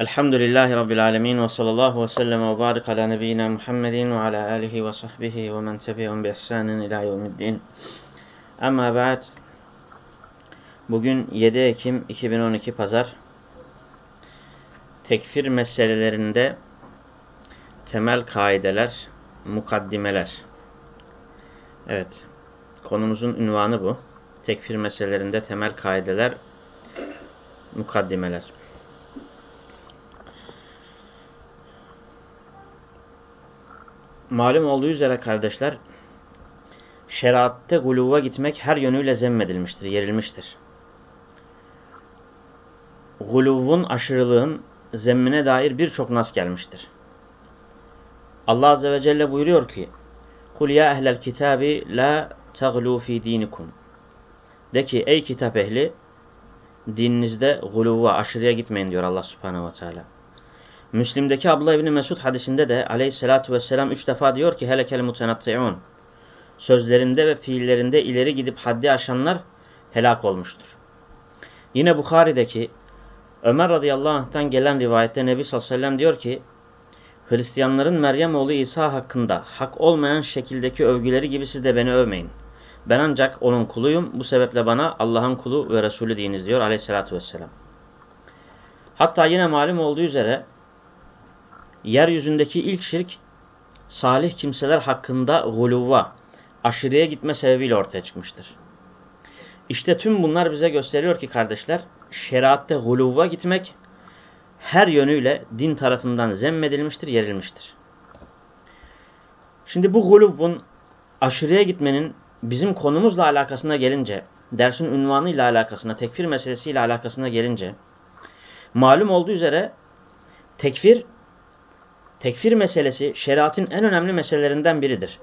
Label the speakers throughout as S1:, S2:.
S1: Elhamdülillahi Rabbil alemin ve sallallahu ve sellem ve barik ala nebiyyina Muhammedin ve ala alihi ve sahbihi ve men tebi'un bi ihsanin ila yevmiddin. Ama ba'd. Bugün 7 Ekim 2012 Pazar. Tekfir meselelerinde temel kaideler, mukaddimeler. Evet. Konumuzun ünvanı bu. Tekfir meselelerinde temel kaideler, mukaddimeler. Malum olduğu üzere kardeşler, şeriatte guluva gitmek her yönüyle zemmedilmiştir, yerilmiştir. Guluvun, aşırılığın zemmine dair birçok nas gelmiştir. Allah Azze ve Celle buyuruyor ki, Kul ya ehlel kitabi la taglu fi dinikum. De ki ey kitap ehli, dininizde guluva, aşırıya gitmeyin diyor Allah Subhanahu ve Teala. Müslim'deki Abdullah İbni Mesud hadisinde de aleyhissalatü vesselam üç defa diyor ki helekel mutenatti'un. Sözlerinde ve fiillerinde ileri gidip haddi aşanlar helak olmuştur. Yine Bukhari'deki Ömer radıyallahu anh'tan gelen rivayette Nebi sallallahu aleyhi ve sellem diyor ki Hristiyanların Meryem oğlu İsa hakkında hak olmayan şekildeki övgüleri gibi siz de beni övmeyin. Ben ancak onun kuluyum. Bu sebeple bana Allah'ın kulu ve Resulü deyiniz diyor aleyhissalatü vesselam. Hatta yine malum olduğu üzere yeryüzündeki ilk şirk salih kimseler hakkında guluva, aşırıya gitme sebebiyle ortaya çıkmıştır. İşte tüm bunlar bize gösteriyor ki kardeşler, şeriatte guluva gitmek her yönüyle din tarafından zemmedilmiştir, yerilmiştir. Şimdi bu guluvun aşırıya gitmenin bizim konumuzla alakasına gelince, dersin ünvanıyla alakasına, tekfir meselesiyle alakasına gelince, malum olduğu üzere tekfir Tekfir meselesi şeriatın en önemli meselelerinden biridir.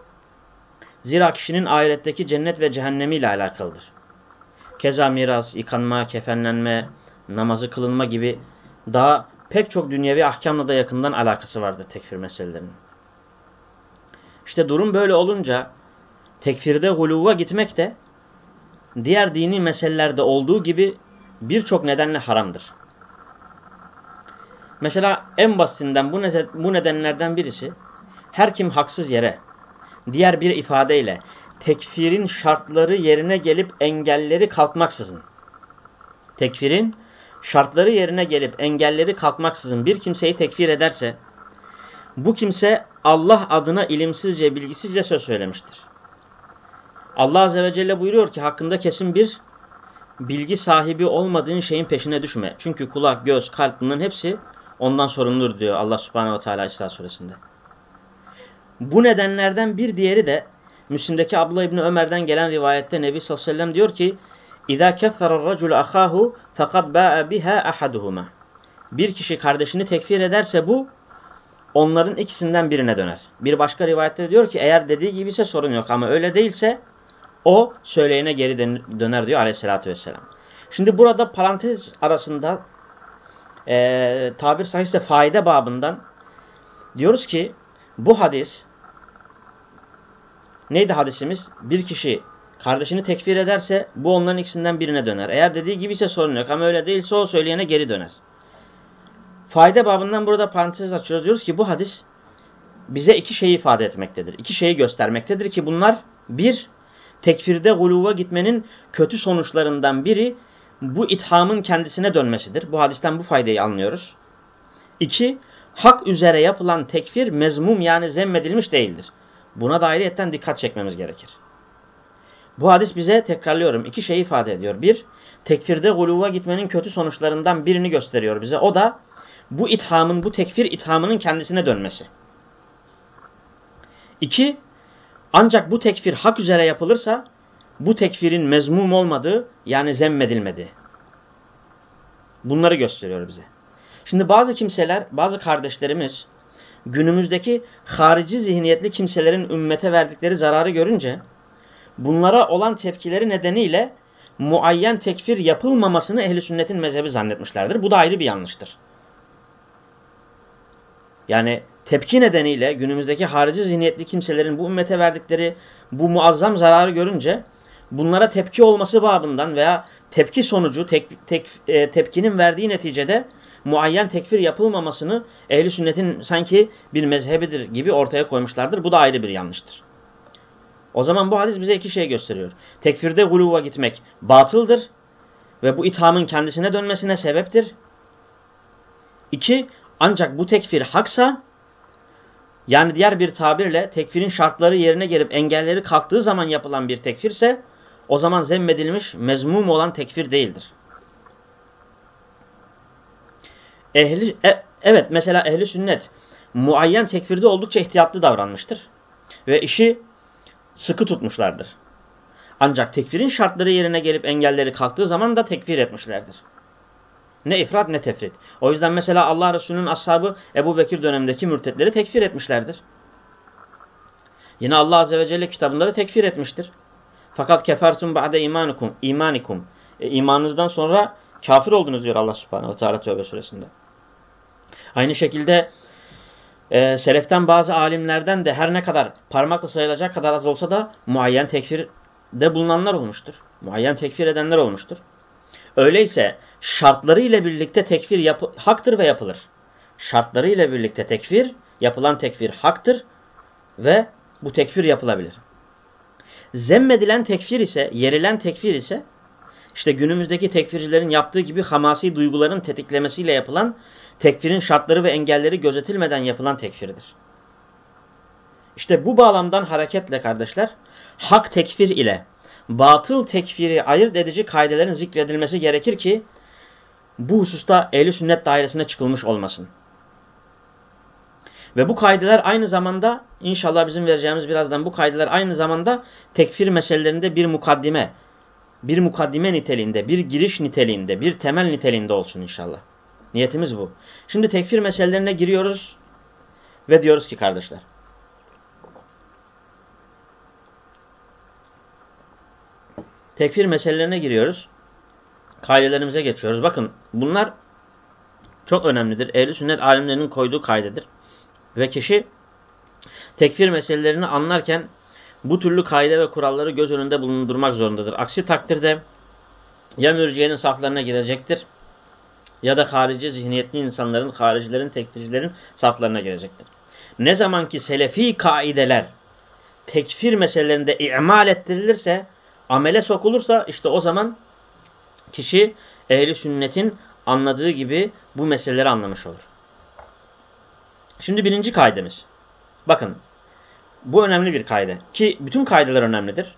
S1: Zira kişinin ahiretteki cennet ve cehennemi ile alakalıdır. Keza miras, yıkanma, kefenlenme, namazı kılınma gibi daha pek çok dünyevi ahkamla da yakından alakası vardır tekfir meselelerinin. İşte durum böyle olunca tekfirde guluva gitmek de diğer dini meselelerde olduğu gibi birçok nedenle haramdır. Mesela en basitinden bu, bu nedenlerden birisi her kim haksız yere diğer bir ifadeyle tekfirin şartları yerine gelip engelleri kalkmaksızın tekfirin şartları yerine gelip engelleri kalkmaksızın bir kimseyi tekfir ederse bu kimse Allah adına ilimsizce, bilgisizce söz söylemiştir. Allah Azze ve Celle buyuruyor ki hakkında kesin bir bilgi sahibi olmadığın şeyin peşine düşme. Çünkü kulak, göz, kalp bunların hepsi ondan sorumludur diyor Allah subhanehu ve teala İsra suresinde. Bu nedenlerden bir diğeri de Müslim'deki Abdullah İbni Ömer'den gelen rivayette Nebi sallallahu aleyhi ve sellem diyor ki اِذَا كَفَّرَ الرَّجُلُ أَخَاهُ فَقَدْ بَاءَ بِهَا أَحَدُهُمَا Bir kişi kardeşini tekfir ederse bu onların ikisinden birine döner. Bir başka rivayette diyor ki eğer dediği gibi ise sorun yok ama öyle değilse o söyleyene geri döner diyor aleyhissalatü vesselam. Şimdi burada parantez arasında e, tabir sahihse faide babından diyoruz ki bu hadis neydi hadisimiz? Bir kişi kardeşini tekfir ederse bu onların ikisinden birine döner. Eğer dediği gibi ise sorun yok ama öyle değilse o söyleyene geri döner. Faide babından burada parantez açıyoruz. Diyoruz ki bu hadis bize iki şeyi ifade etmektedir. İki şeyi göstermektedir ki bunlar bir, tekfirde guluva gitmenin kötü sonuçlarından biri bu ithamın kendisine dönmesidir. Bu hadisten bu faydayı anlıyoruz. İki, hak üzere yapılan tekfir mezmum yani zemmedilmiş değildir. Buna da ayrıyetten dikkat çekmemiz gerekir. Bu hadis bize tekrarlıyorum iki şey ifade ediyor. Bir, tekfirde guluva gitmenin kötü sonuçlarından birini gösteriyor bize. O da bu ithamın, bu tekfir ithamının kendisine dönmesi. İki, ancak bu tekfir hak üzere yapılırsa bu tekfirin mezmum olmadığı yani zemmedilmedi. Bunları gösteriyor bize. Şimdi bazı kimseler, bazı kardeşlerimiz günümüzdeki harici zihniyetli kimselerin ümmete verdikleri zararı görünce bunlara olan tepkileri nedeniyle muayyen tekfir yapılmamasını ehli sünnetin mezhebi zannetmişlerdir. Bu da ayrı bir yanlıştır. Yani tepki nedeniyle günümüzdeki harici zihniyetli kimselerin bu ümmete verdikleri bu muazzam zararı görünce bunlara tepki olması babından veya tepki sonucu tek, tek, e, tepkinin verdiği neticede muayyen tekfir yapılmamasını ehli sünnetin sanki bir mezhebidir gibi ortaya koymuşlardır. Bu da ayrı bir yanlıştır. O zaman bu hadis bize iki şey gösteriyor. Tekfirde guluva gitmek batıldır ve bu ithamın kendisine dönmesine sebeptir. İki, ancak bu tekfir haksa yani diğer bir tabirle tekfirin şartları yerine gelip engelleri kalktığı zaman yapılan bir tekfirse o zaman zemmedilmiş, mezmum olan tekfir değildir. Ehli, e, evet mesela ehli sünnet muayyen tekfirde oldukça ihtiyatlı davranmıştır. Ve işi sıkı tutmuşlardır. Ancak tekfirin şartları yerine gelip engelleri kalktığı zaman da tekfir etmişlerdir. Ne ifrat ne tefrit. O yüzden mesela Allah Resulü'nün ashabı Ebu Bekir dönemindeki mürtetleri tekfir etmişlerdir. Yine Allah Azze ve Celle kitabında da tekfir etmiştir. Fakat kefertum ba'de imanikum, imanikum. E, imanınızdan sonra kafir oldunuz diyor Allah Subhanahu ve Teala Tövbe suresinde. Aynı şekilde e, seleften bazı alimlerden de her ne kadar parmakla sayılacak kadar az olsa da muayyen tekfirde bulunanlar olmuştur. Muayyen tekfir edenler olmuştur. Öyleyse şartları ile birlikte tekfir yapı, haktır ve yapılır. Şartları ile birlikte tekfir, yapılan tekfir haktır ve bu tekfir yapılabilir. Zemmedilen tekfir ise, yerilen tekfir ise işte günümüzdeki tekfircilerin yaptığı gibi hamasi duyguların tetiklemesiyle yapılan tekfirin şartları ve engelleri gözetilmeden yapılan tekfirdir. İşte bu bağlamdan hareketle kardeşler hak tekfir ile batıl tekfiri ayırt edici kaidelerin zikredilmesi gerekir ki bu hususta ehli sünnet dairesine çıkılmış olmasın. Ve bu kaideler aynı zamanda inşallah bizim vereceğimiz birazdan bu kaideler aynı zamanda tekfir meselelerinde bir mukaddime, bir mukaddime niteliğinde, bir giriş niteliğinde, bir temel niteliğinde olsun inşallah. Niyetimiz bu. Şimdi tekfir meselelerine giriyoruz ve diyoruz ki kardeşler. Tekfir meselelerine giriyoruz. Kaidelerimize geçiyoruz. Bakın bunlar çok önemlidir. Ehli sünnet alimlerinin koyduğu kaydedir. Ve kişi tekfir meselelerini anlarken bu türlü kaide ve kuralları göz önünde bulundurmak zorundadır. Aksi takdirde ya mürciyenin saflarına girecektir ya da harici zihniyetli insanların, haricilerin, tekfircilerin saflarına girecektir. Ne zaman ki selefi kaideler tekfir meselelerinde imal ettirilirse, amele sokulursa işte o zaman kişi ehli sünnetin anladığı gibi bu meseleleri anlamış olur. Şimdi birinci kaidemiz. Bakın bu önemli bir kaide ki bütün kaideler önemlidir.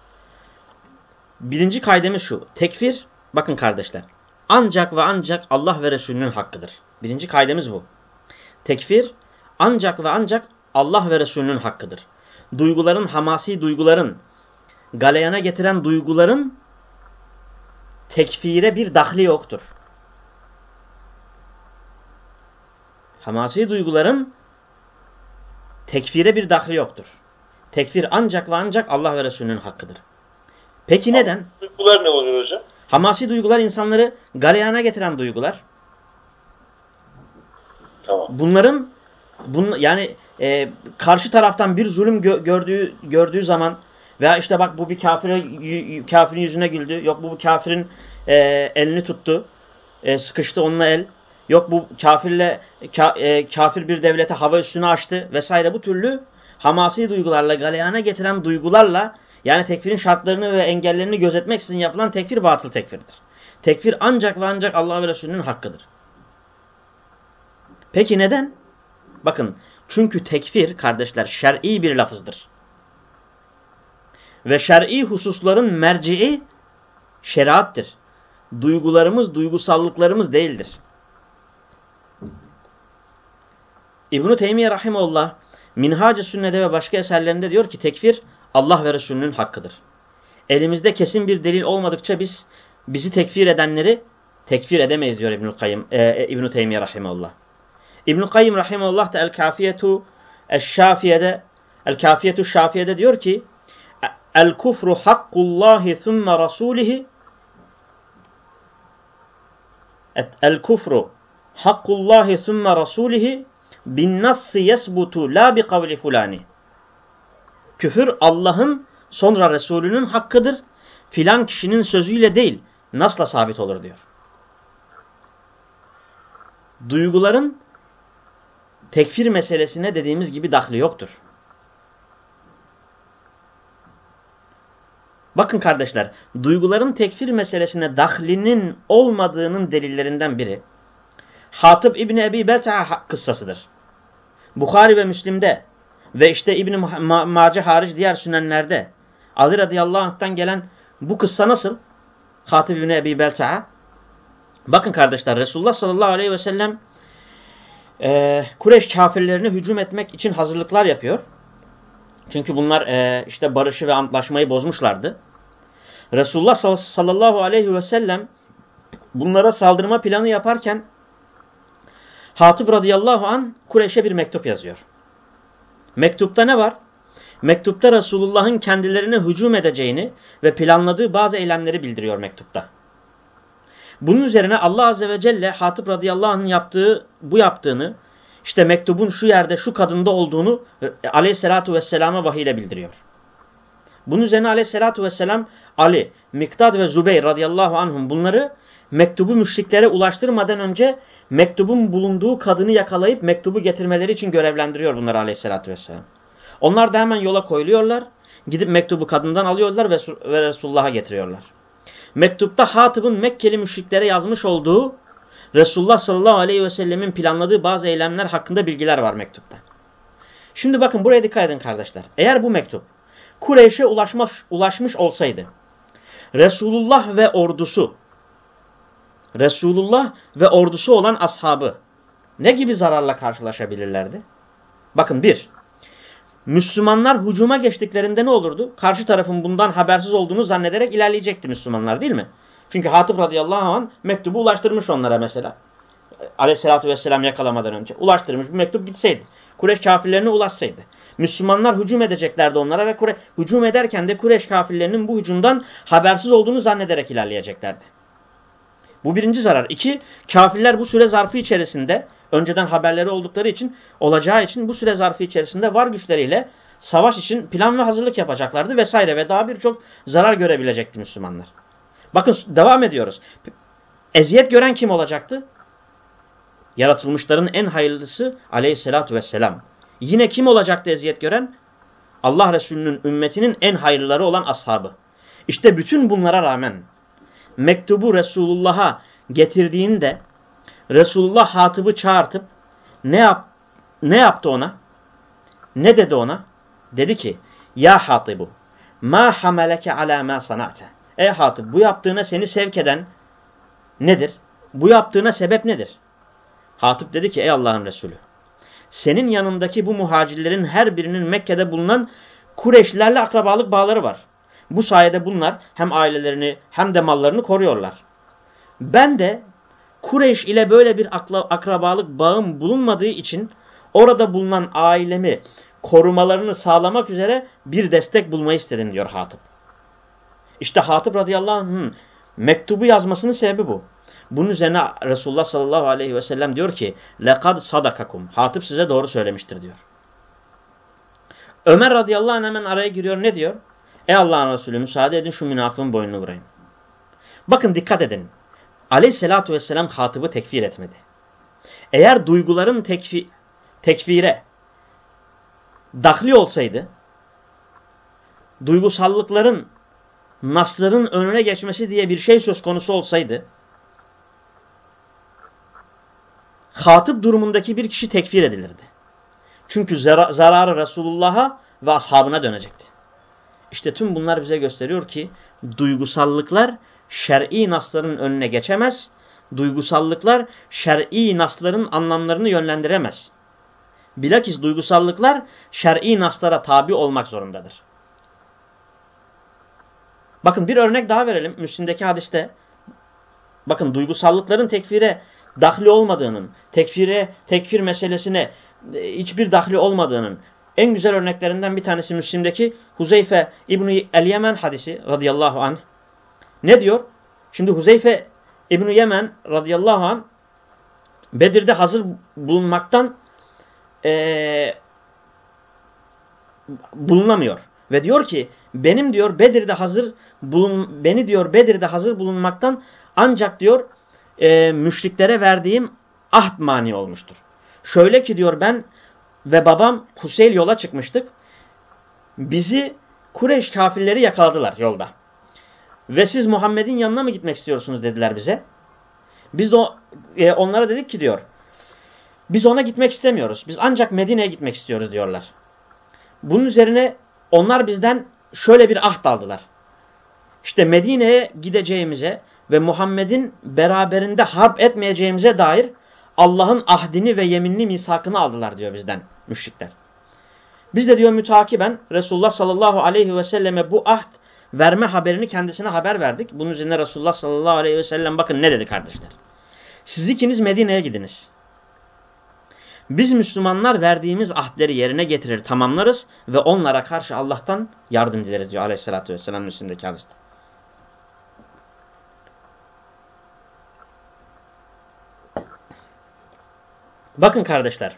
S1: Birinci kaidemiz şu. Tekfir bakın kardeşler ancak ve ancak Allah ve Resulünün hakkıdır. Birinci kaidemiz bu. Tekfir ancak ve ancak Allah ve Resulünün hakkıdır. Duyguların, hamasi duyguların, galeyana getiren duyguların tekfire bir dahli yoktur. Hamasi duyguların tekfire bir dahli yoktur. Tekfir ancak ve ancak Allah ve Resulünün hakkıdır. Peki neden?
S2: Duygular ne oluyor hocam?
S1: Hamasi duygular insanları galeyana getiren duygular.
S2: Tamam.
S1: Bunların bun, yani e, karşı taraftan bir zulüm gö gördüğü gördüğü zaman veya işte bak bu bir kafire, kafirin yüzüne güldü. Yok bu, bu kafirin e, elini tuttu. E, sıkıştı onunla el. Yok bu kafirle ka, e, kafir bir devlete hava üstünü açtı vesaire bu türlü hamasi duygularla galeyana getiren duygularla yani tekfirin şartlarını ve engellerini gözetmeksizin yapılan tekfir batıl tekfirdir. Tekfir ancak ve ancak Allah ve Resulünün hakkıdır. Peki neden? Bakın çünkü tekfir kardeşler şer'i bir lafızdır. Ve şer'i hususların merci'i şeriattır. Duygularımız, duygusallıklarımız değildir. İbn-i Teymiye Rahimullah Minhac-ı Sünne'de ve başka eserlerinde diyor ki tekfir Allah ve Resulünün hakkıdır. Elimizde kesin bir delil olmadıkça biz bizi tekfir edenleri tekfir edemeyiz diyor İbnül Kayyim e, e İbn Teymiyye rahimeullah. İbn Kayyim rahimeullah da El Kafiyetu Eşşafiye'de El Kafiyetu Şafiye'de diyor ki El kufru hakkullahi thumma rasulihi El kufru hakkullahi thumma rasulihi bin nassi yesbutu la bi kavli fulani. Küfür Allah'ın sonra Resulünün hakkıdır. Filan kişinin sözüyle değil, nasla sabit olur diyor. duyguların tekfir meselesine dediğimiz gibi dahli yoktur. Bakın kardeşler, duyguların tekfir meselesine dahlinin olmadığının delillerinden biri Hatip İbni Ebi Belta'a kıssasıdır. Bukhari ve Müslim'de ve işte İbni hariç diğer sünenlerde Ali radıyallahu anh'tan gelen bu kıssa nasıl? Hatip İbni Ebi Belta'a. Bakın kardeşler Resulullah sallallahu aleyhi ve sellem e, Kureyş kafirlerine hücum etmek için hazırlıklar yapıyor. Çünkü bunlar e, işte barışı ve antlaşmayı bozmuşlardı. Resulullah sallallahu aleyhi ve sellem bunlara saldırma planı yaparken Hatip radıyallahu an Kureyş'e bir mektup yazıyor. Mektupta ne var? Mektupta Resulullah'ın kendilerine hücum edeceğini ve planladığı bazı eylemleri bildiriyor mektupta. Bunun üzerine Allah Azze ve Celle Hatip radıyallahu anh'ın yaptığı, bu yaptığını, işte mektubun şu yerde, şu kadında olduğunu aleyhissalatu vesselama vahiyle bildiriyor. Bunun üzerine aleyhissalatu vesselam Ali, Miktad ve Zübeyir radıyallahu anhum bunları mektubu müşriklere ulaştırmadan önce mektubun bulunduğu kadını yakalayıp mektubu getirmeleri için görevlendiriyor bunları aleyhissalatü vesselam. Onlar da hemen yola koyuluyorlar. Gidip mektubu kadından alıyorlar ve, Resulullah'a getiriyorlar. Mektupta Hatib'in Mekkeli müşriklere yazmış olduğu Resulullah sallallahu aleyhi ve sellemin planladığı bazı eylemler hakkında bilgiler var mektupta. Şimdi bakın buraya dikkat edin kardeşler. Eğer bu mektup Kureyş'e ulaşmış, ulaşmış olsaydı Resulullah ve ordusu Resulullah ve ordusu olan ashabı ne gibi zararla karşılaşabilirlerdi? Bakın bir, Müslümanlar hücuma geçtiklerinde ne olurdu? Karşı tarafın bundan habersiz olduğunu zannederek ilerleyecekti Müslümanlar değil mi? Çünkü Hatip radıyallahu anh mektubu ulaştırmış onlara mesela. Aleyhissalatü vesselam yakalamadan önce. Ulaştırmış bir mektup gitseydi. Kureş kafirlerine ulaşsaydı. Müslümanlar hücum edeceklerdi onlara ve Kure hücum ederken de Kureş kafirlerinin bu hücumdan habersiz olduğunu zannederek ilerleyeceklerdi. Bu birinci zarar. İki, kafirler bu süre zarfı içerisinde önceden haberleri oldukları için olacağı için bu süre zarfı içerisinde var güçleriyle savaş için plan ve hazırlık yapacaklardı vesaire ve daha birçok zarar görebilecekti Müslümanlar. Bakın devam ediyoruz. Eziyet gören kim olacaktı? Yaratılmışların en hayırlısı aleyhissalatü vesselam. Yine kim olacaktı eziyet gören? Allah Resulü'nün ümmetinin en hayırlıları olan ashabı. İşte bütün bunlara rağmen mektubu Resulullah'a getirdiğinde Resulullah Hatib'i çağırtıp ne yap ne yaptı ona? Ne dedi ona? Dedi ki: "Ya Hatibu, ma hamaleke ala ma sanate?" Ey Hatib, bu yaptığına seni sevk eden nedir? Bu yaptığına sebep nedir? Hatip dedi ki: "Ey Allah'ın Resulü, senin yanındaki bu muhacirlerin her birinin Mekke'de bulunan Kureşlilerle akrabalık bağları var. Bu sayede bunlar hem ailelerini hem de mallarını koruyorlar. Ben de Kureyş ile böyle bir akrabalık bağım bulunmadığı için orada bulunan ailemi korumalarını sağlamak üzere bir destek bulmayı istedim diyor Hatip. İşte Hatip radıyallahu anh'ın mektubu yazmasının sebebi bu. Bunun üzerine Resulullah sallallahu aleyhi ve sellem diyor ki lekad sadakakum. Hatip size doğru söylemiştir diyor. Ömer radıyallahu anh hemen araya giriyor ne diyor? Ey Allah'ın Resulü müsaade edin şu münafığın boynunu vurayım. Bakın dikkat edin. Aleyhissalatü vesselam hatıbı tekfir etmedi. Eğer duyguların tekfi, tekfire dahli olsaydı, duygusallıkların, nasların önüne geçmesi diye bir şey söz konusu olsaydı, hatip durumundaki bir kişi tekfir edilirdi. Çünkü zararı Resulullah'a ve ashabına dönecekti. İşte tüm bunlar bize gösteriyor ki duygusallıklar şer'i nasların önüne geçemez. Duygusallıklar şer'i nasların anlamlarını yönlendiremez. Bilakis duygusallıklar şer'i naslara tabi olmak zorundadır. Bakın bir örnek daha verelim. Müslim'deki hadiste bakın duygusallıkların tekfire dahli olmadığının, tekfire, tekfir meselesine e, hiçbir dahli olmadığının en güzel örneklerinden bir tanesi Müslim'deki Huzeyfe İbni El-Yemen hadisi radıyallahu anh. Ne diyor? Şimdi Huzeyfe İbni Yemen radıyallahu anh Bedir'de hazır bulunmaktan ee, bulunamıyor. Ve diyor ki benim diyor Bedir'de hazır bulun beni diyor Bedir'de hazır bulunmaktan ancak diyor e, müşriklere verdiğim ahd mani olmuştur. Şöyle ki diyor ben ve babam Kuseyl yola çıkmıştık. Bizi Kureyş kafirleri yakaladılar yolda. Ve siz Muhammed'in yanına mı gitmek istiyorsunuz dediler bize. Biz de e, onlara dedik ki diyor. Biz ona gitmek istemiyoruz. Biz ancak Medine'ye gitmek istiyoruz diyorlar. Bunun üzerine onlar bizden şöyle bir ahd aldılar. İşte Medine'ye gideceğimize ve Muhammed'in beraberinde harp etmeyeceğimize dair Allah'ın ahdini ve yeminli misakını aldılar diyor bizden müşrikler. Biz de diyor mütakiben Resulullah sallallahu aleyhi ve selleme bu ahd verme haberini kendisine haber verdik. Bunun üzerine Resulullah sallallahu aleyhi ve sellem bakın ne dedi kardeşler. Siz ikiniz Medine'ye gidiniz. Biz Müslümanlar verdiğimiz ahdleri yerine getirir, tamamlarız ve onlara karşı Allah'tan yardım dileriz diyor aleyhissalatü vesselam üstündeki hadiste. Bakın kardeşler.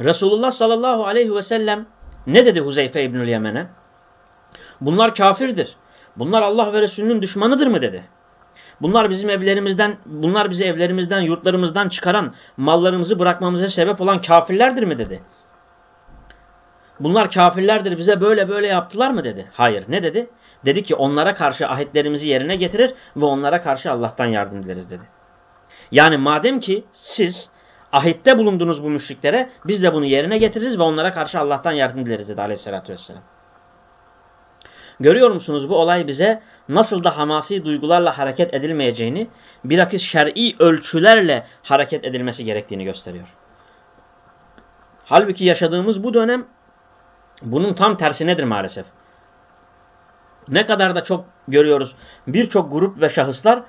S1: Resulullah sallallahu aleyhi ve sellem ne dedi Huzeyfe İbnül Yemen'e? Bunlar kafirdir. Bunlar Allah ve Resulünün düşmanıdır mı dedi. Bunlar bizim evlerimizden, bunlar bizi evlerimizden, yurtlarımızdan çıkaran, mallarımızı bırakmamıza sebep olan kafirlerdir mi dedi. Bunlar kafirlerdir bize böyle böyle yaptılar mı dedi. Hayır. Ne dedi? Dedi ki onlara karşı ahitlerimizi yerine getirir ve onlara karşı Allah'tan yardım dileriz dedi. Yani madem ki siz ahitte bulundunuz bu müşriklere biz de bunu yerine getiririz ve onlara karşı Allah'tan yardım dileriz dedi aleyhissalatü vesselam. Görüyor musunuz bu olay bize nasıl da hamasi duygularla hareket edilmeyeceğini, bilakis şer'i ölçülerle hareket edilmesi gerektiğini gösteriyor. Halbuki yaşadığımız bu dönem bunun tam tersinedir maalesef. Ne kadar da çok görüyoruz birçok grup ve şahıslar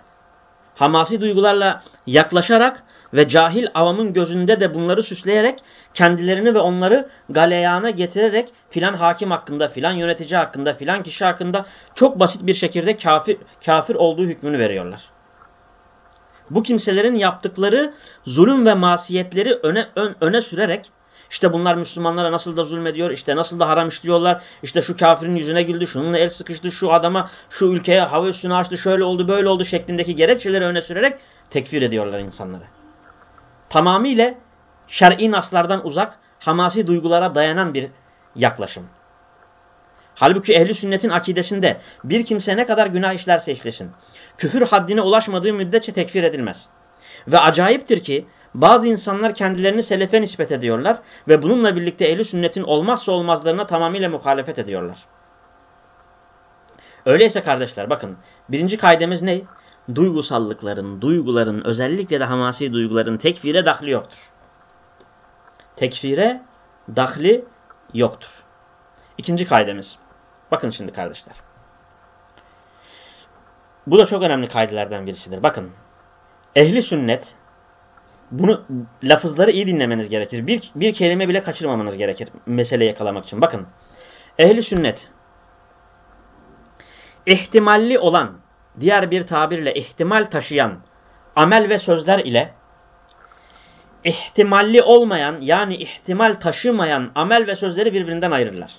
S1: hamasi duygularla yaklaşarak ve cahil avamın gözünde de bunları süsleyerek kendilerini ve onları galeyana getirerek filan hakim hakkında, filan yönetici hakkında, filan kişi hakkında çok basit bir şekilde kafir, kafir olduğu hükmünü veriyorlar. Bu kimselerin yaptıkları zulüm ve masiyetleri öne, ön, öne sürerek işte bunlar Müslümanlara nasıl da zulmediyor, işte nasıl da haram işliyorlar, işte şu kafirin yüzüne güldü, şununla el sıkıştı, şu adama, şu ülkeye hava üstünü açtı, şöyle oldu, böyle oldu şeklindeki gerekçeleri öne sürerek tekfir ediyorlar insanları tamamıyla şer'i naslardan uzak, hamasi duygulara dayanan bir yaklaşım. Halbuki ehli sünnetin akidesinde bir kimse ne kadar günah işlerse işlesin, küfür haddine ulaşmadığı müddetçe tekfir edilmez. Ve acayiptir ki bazı insanlar kendilerini selefe nispet ediyorlar ve bununla birlikte ehli sünnetin olmazsa olmazlarına tamamıyla muhalefet ediyorlar. Öyleyse kardeşler bakın birinci kaidemiz ne? Duygusallıkların, duyguların özellikle de hamasi duyguların tekfire dahli yoktur. Tekfire dahli yoktur. İkinci kaydemiz. Bakın şimdi kardeşler. Bu da çok önemli kaydelerden birisidir. Bakın. Ehli sünnet bunu lafızları iyi dinlemeniz gerekir. Bir, bir kelime bile kaçırmamanız gerekir mesele yakalamak için. Bakın. Ehli sünnet ihtimalli olan diğer bir tabirle ihtimal taşıyan amel ve sözler ile ihtimalli olmayan yani ihtimal taşımayan amel ve sözleri birbirinden ayırırlar.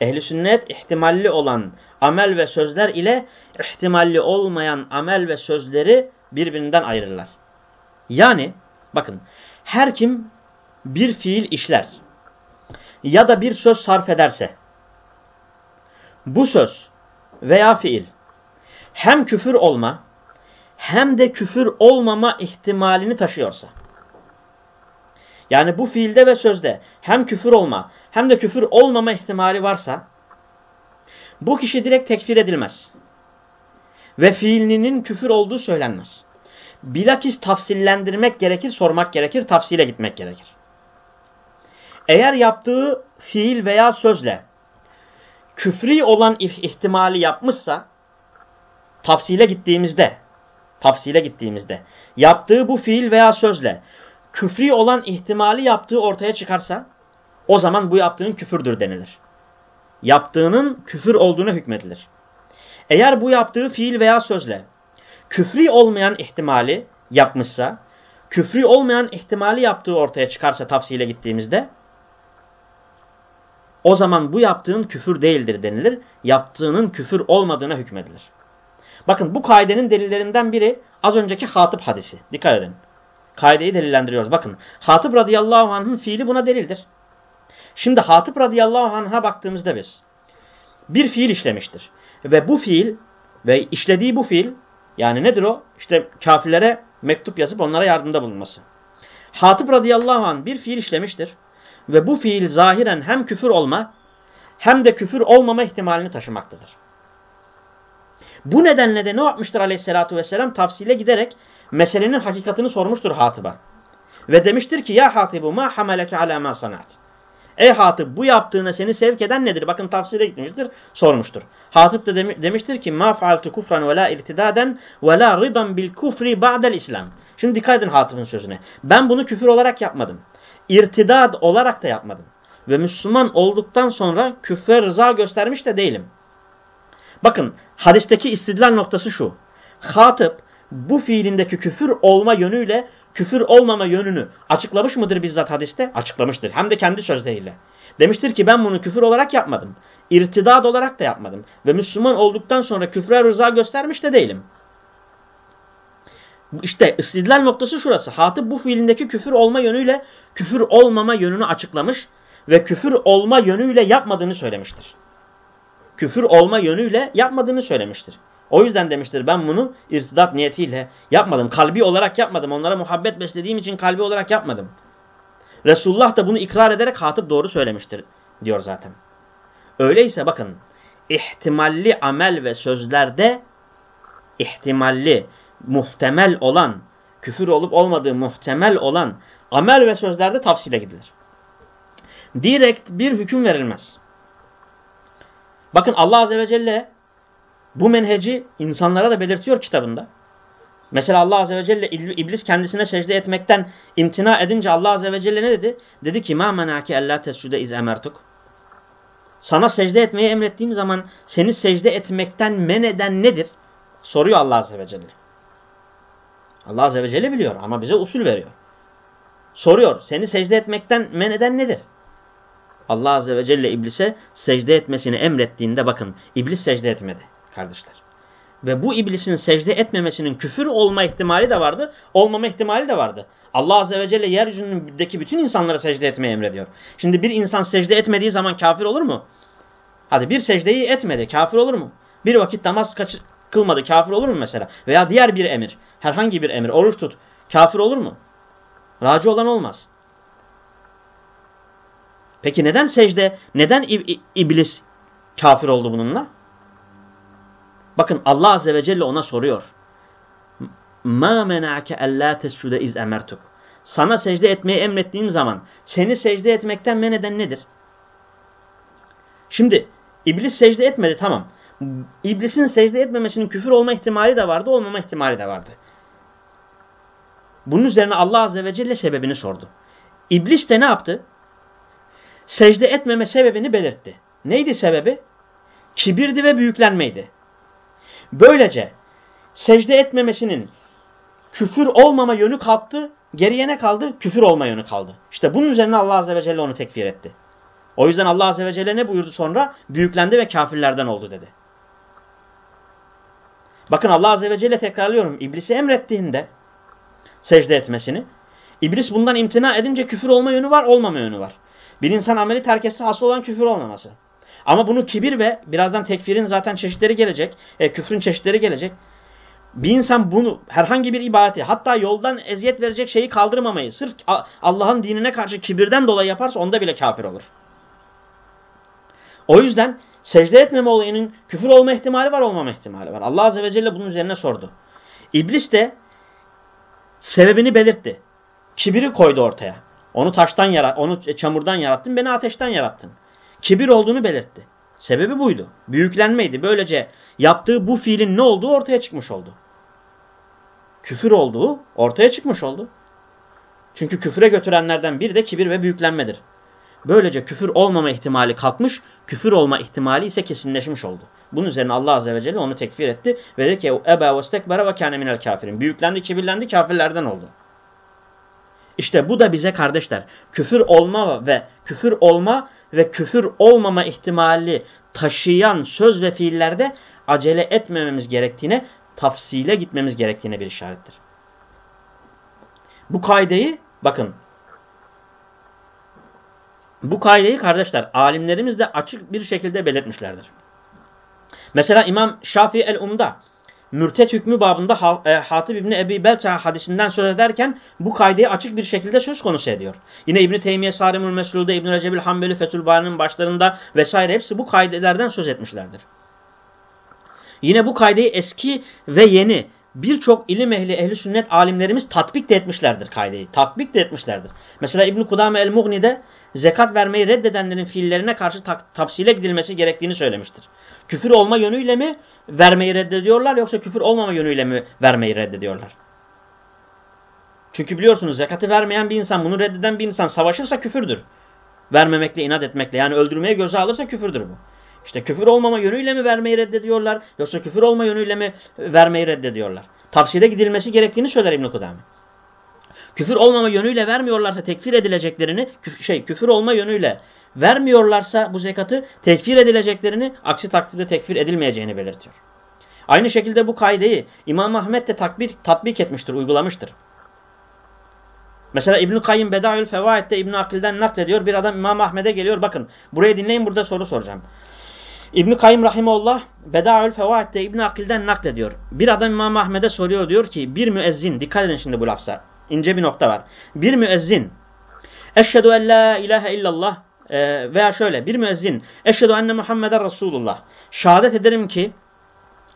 S1: Ehli sünnet ihtimalli olan amel ve sözler ile ihtimalli olmayan amel ve sözleri birbirinden ayırırlar. Yani bakın her kim bir fiil işler ya da bir söz sarf ederse bu söz veya fiil hem küfür olma hem de küfür olmama ihtimalini taşıyorsa. Yani bu fiilde ve sözde hem küfür olma hem de küfür olmama ihtimali varsa bu kişi direkt tekfir edilmez. Ve fiilinin küfür olduğu söylenmez. Bilakis tafsillendirmek gerekir, sormak gerekir, tafsile gitmek gerekir. Eğer yaptığı fiil veya sözle küfri olan ihtimali yapmışsa tafsile gittiğimizde tafsile gittiğimizde yaptığı bu fiil veya sözle küfri olan ihtimali yaptığı ortaya çıkarsa o zaman bu yaptığın küfürdür denilir. Yaptığının küfür olduğuna hükmedilir. Eğer bu yaptığı fiil veya sözle küfri olmayan ihtimali yapmışsa, küfri olmayan ihtimali yaptığı ortaya çıkarsa tafsile gittiğimizde o zaman bu yaptığın küfür değildir denilir. Yaptığının küfür olmadığına hükmedilir. Bakın bu kaidenin delillerinden biri az önceki Hatip hadisi. Dikkat edin. kaideyi delillendiriyoruz. Bakın Hatip radıyallahu anh'ın fiili buna delildir. Şimdi Hatip radıyallahu anh'a baktığımızda biz bir fiil işlemiştir. Ve bu fiil ve işlediği bu fiil yani nedir o? İşte kafirlere mektup yazıp onlara yardımda bulunması. Hatip radıyallahu anh bir fiil işlemiştir. Ve bu fiil zahiren hem küfür olma hem de küfür olmama ihtimalini taşımaktadır. Bu nedenle de ne yapmıştır aleyhissalatü vesselam? Tafsile giderek meselenin hakikatini sormuştur Hatip'a. Ve demiştir ki ya Hatibu ma hameleke ala ma sanat. Ey Hatip bu yaptığına seni sevk eden nedir? Bakın tafsire gitmiştir, sormuştur. Hatip de demiştir ki ma faaltu kufran ve la irtidaden ve la ridan bil kufri ba'del İslam. Şimdi dikkat edin Hatip'in sözüne. Ben bunu küfür olarak yapmadım. İrtidad olarak da yapmadım. Ve Müslüman olduktan sonra küfre rıza göstermiş de değilim. Bakın hadisteki istidlal noktası şu. Hatip bu fiilindeki küfür olma yönüyle küfür olmama yönünü açıklamış mıdır bizzat hadiste? Açıklamıştır. Hem de kendi sözleriyle. Demiştir ki ben bunu küfür olarak yapmadım. İrtidad olarak da yapmadım. Ve Müslüman olduktan sonra küfre rıza göstermiş de değilim. İşte istidlal noktası şurası. Hatip bu fiilindeki küfür olma yönüyle küfür olmama yönünü açıklamış ve küfür olma yönüyle yapmadığını söylemiştir. Küfür olma yönüyle yapmadığını söylemiştir. O yüzden demiştir ben bunu irtidat niyetiyle yapmadım. Kalbi olarak yapmadım. Onlara muhabbet beslediğim için kalbi olarak yapmadım. Resulullah da bunu ikrar ederek Hatip doğru söylemiştir diyor zaten. Öyleyse bakın ihtimalli amel ve sözlerde ihtimalli, muhtemel olan, küfür olup olmadığı muhtemel olan amel ve sözlerde tafsile gidilir. Direkt bir hüküm verilmez. Bakın Allah Azze ve Celle bu menheci insanlara da belirtiyor kitabında. Mesela Allah Azze ve Celle iblis kendisine secde etmekten imtina edince Allah Azze ve Celle ne dedi? Dedi ki ma menaki alla tescude iz emertuk. Sana secde etmeyi emrettiğim zaman seni secde etmekten men eden nedir? Soruyor Allah Azze ve Celle. Allah Azze ve Celle biliyor ama bize usul veriyor. Soruyor seni secde etmekten men eden nedir? Allah Azze ve Celle iblise secde etmesini emrettiğinde bakın iblis secde etmedi kardeşler. Ve bu iblisin secde etmemesinin küfür olma ihtimali de vardı, olmama ihtimali de vardı. Allah Azze ve Celle yeryüzündeki bütün insanlara secde etmeyi emrediyor. Şimdi bir insan secde etmediği zaman kafir olur mu? Hadi bir secdeyi etmedi, kafir olur mu? Bir vakit namaz kılmadı, kafir olur mu mesela? Veya diğer bir emir, herhangi bir emir, oruç tut, kafir olur mu? Raci olan olmaz. Peki neden secde, neden iblis kafir oldu bununla? Bakın Allah Azze ve Celle ona soruyor. مَا مَنَعَكَ أَلَّا تَسْجُدَ اِذْ اَمَرْتُكَ Sana secde etmeyi emrettiğim zaman seni secde etmekten men eden nedir? Şimdi iblis secde etmedi tamam. İblisin secde etmemesinin küfür olma ihtimali de vardı, olmama ihtimali de vardı. Bunun üzerine Allah Azze ve Celle sebebini sordu. İblis de ne yaptı? Secde etmeme sebebini belirtti. Neydi sebebi? Kibirdi ve büyüklenmeydi. Böylece secde etmemesinin küfür olmama yönü kalktı. Geriye ne kaldı? Küfür olma yönü kaldı. İşte bunun üzerine Allah Azze ve Celle onu tekfir etti. O yüzden Allah Azze ve Celle ne buyurdu sonra? Büyüklendi ve kafirlerden oldu dedi. Bakın Allah Azze ve Celle tekrarlıyorum. İblisi emrettiğinde secde etmesini. İblis bundan imtina edince küfür olma yönü var, olmama yönü var. Bir insan ameli terk etse hasıl olan küfür olmaması. Ama bunu kibir ve birazdan tekfirin zaten çeşitleri gelecek. E, küfrün çeşitleri gelecek. Bir insan bunu herhangi bir ibadeti hatta yoldan eziyet verecek şeyi kaldırmamayı sırf Allah'ın dinine karşı kibirden dolayı yaparsa onda bile kafir olur. O yüzden secde etmeme olayının küfür olma ihtimali var olmama ihtimali var. Allah Azze ve Celle bunun üzerine sordu. İblis de sebebini belirtti. Kibiri koydu ortaya. Onu taştan yarat, onu çamurdan yarattın, beni ateşten yarattın kibir olduğunu belirtti. Sebebi buydu. Büyüklenmeydi. Böylece yaptığı bu fiilin ne olduğu ortaya çıkmış oldu. Küfür olduğu ortaya çıkmış oldu. Çünkü küfüre götürenlerden biri de kibir ve büyüklenmedir. Böylece küfür olmama ihtimali kalkmış, küfür olma ihtimali ise kesinleşmiş oldu. Bunun üzerine Allah Azze ve Celle onu tekfir etti ve dedi ki Ebe ve stekbere ve kâne minel kafirin. Büyüklendi, kibirlendi, kafirlerden oldu. İşte bu da bize kardeşler küfür olma ve küfür olma ve küfür olmama ihtimali taşıyan söz ve fiillerde acele etmememiz gerektiğine, tafsile gitmemiz gerektiğine bir işarettir. Bu kaideyi bakın bu kaideyi kardeşler alimlerimiz de açık bir şekilde belirtmişlerdir. Mesela İmam Şafii el-Um'da mürtet hükmü babında e, Hatib İbni Ebi Belta hadisinden söz ederken bu kaydeyi açık bir şekilde söz konusu ediyor. Yine İbni Teymiye Sarimul Mesul'da İbni Recep'il Hanbeli Fethül Bari'nin başlarında vesaire hepsi bu kaydelerden söz etmişlerdir. Yine bu kaydeyi eski ve yeni birçok ilim ehli, ehli sünnet alimlerimiz tatbik de etmişlerdir kaydeyi. Tatbik de etmişlerdir. Mesela İbn Kudame el-Mughni'de zekat vermeyi reddedenlerin fiillerine karşı tafsile gidilmesi gerektiğini söylemiştir. Küfür olma yönüyle mi vermeyi reddediyorlar yoksa küfür olmama yönüyle mi vermeyi reddediyorlar? Çünkü biliyorsunuz zekatı vermeyen bir insan, bunu reddeden bir insan savaşırsa küfürdür. Vermemekle, inat etmekle yani öldürmeye göze alırsa küfürdür bu. İşte küfür olmama yönüyle mi vermeyi reddediyorlar yoksa küfür olma yönüyle mi vermeyi reddediyorlar? Tafsire gidilmesi gerektiğini söyler İbn-i. Küfür olmama yönüyle vermiyorlarsa tekfir edileceklerini, küf şey küfür olma yönüyle vermiyorlarsa bu zekatı tekfir edileceklerini, aksi takdirde tekfir edilmeyeceğini belirtiyor. Aynı şekilde bu kaideyi İmam Ahmet de tatbik, tatbik etmiştir, uygulamıştır. Mesela İbn-i Kayyım Bedaül Fevaid'de İbn-i Akil'den naklediyor. Bir adam İmam Ahmet'e geliyor. Bakın burayı dinleyin burada soru soracağım. İbn-i Kayyım Rahimullah Bedaül Fevaid'de İbn-i Akil'den naklediyor. Bir adam İmam Ahmet'e soruyor diyor ki bir müezzin, dikkat edin şimdi bu lafza. ince bir nokta var. Bir müezzin Eşhedü en la ilahe illallah e, veya şöyle bir müezzin Eşhedü enne Muhammeden Resulullah şehadet ederim ki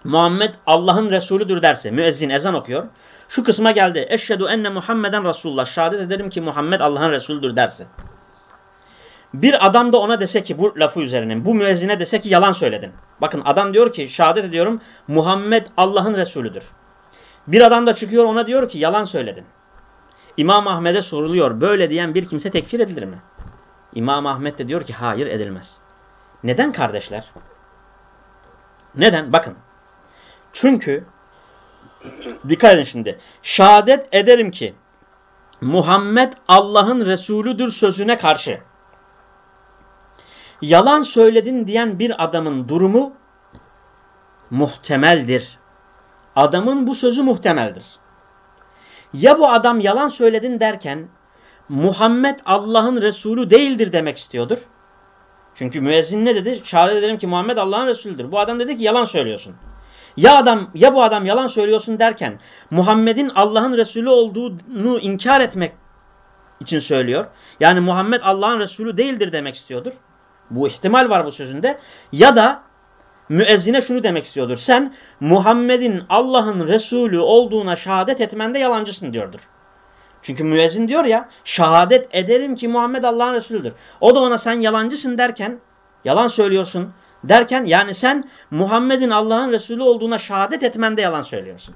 S1: Muhammed Allah'ın Resulüdür derse müezzin ezan okuyor. Şu kısma geldi. Eşhedü enne Muhammeden Resulullah. Şehadet ederim ki Muhammed Allah'ın Resulüdür derse. Bir adam da ona dese ki bu lafı üzerine, bu müezzine dese ki yalan söyledin. Bakın adam diyor ki şehadet ediyorum Muhammed Allah'ın Resulüdür. Bir adam da çıkıyor ona diyor ki yalan söyledin. İmam Ahmet'e soruluyor böyle diyen bir kimse tekfir edilir mi? İmam Ahmet de diyor ki hayır edilmez. Neden kardeşler? Neden? Bakın. Çünkü dikkat edin şimdi. Şehadet ederim ki Muhammed Allah'ın Resulüdür sözüne karşı yalan söyledin diyen bir adamın durumu muhtemeldir. Adamın bu sözü muhtemeldir. Ya bu adam yalan söyledin derken Muhammed Allah'ın Resulü değildir demek istiyordur. Çünkü müezzin ne dedi? Şehadet ederim ki Muhammed Allah'ın Resulüdür. Bu adam dedi ki yalan söylüyorsun. Ya adam ya bu adam yalan söylüyorsun derken Muhammed'in Allah'ın Resulü olduğunu inkar etmek için söylüyor. Yani Muhammed Allah'ın Resulü değildir demek istiyordur. Bu ihtimal var bu sözünde. Ya da müezzine şunu demek istiyordur. Sen Muhammed'in Allah'ın Resulü olduğuna şehadet etmende yalancısın diyordur. Çünkü müezzin diyor ya şehadet ederim ki Muhammed Allah'ın Resulüdür. O da ona sen yalancısın derken yalan söylüyorsun derken yani sen Muhammed'in Allah'ın Resulü olduğuna şehadet etmende yalan söylüyorsun.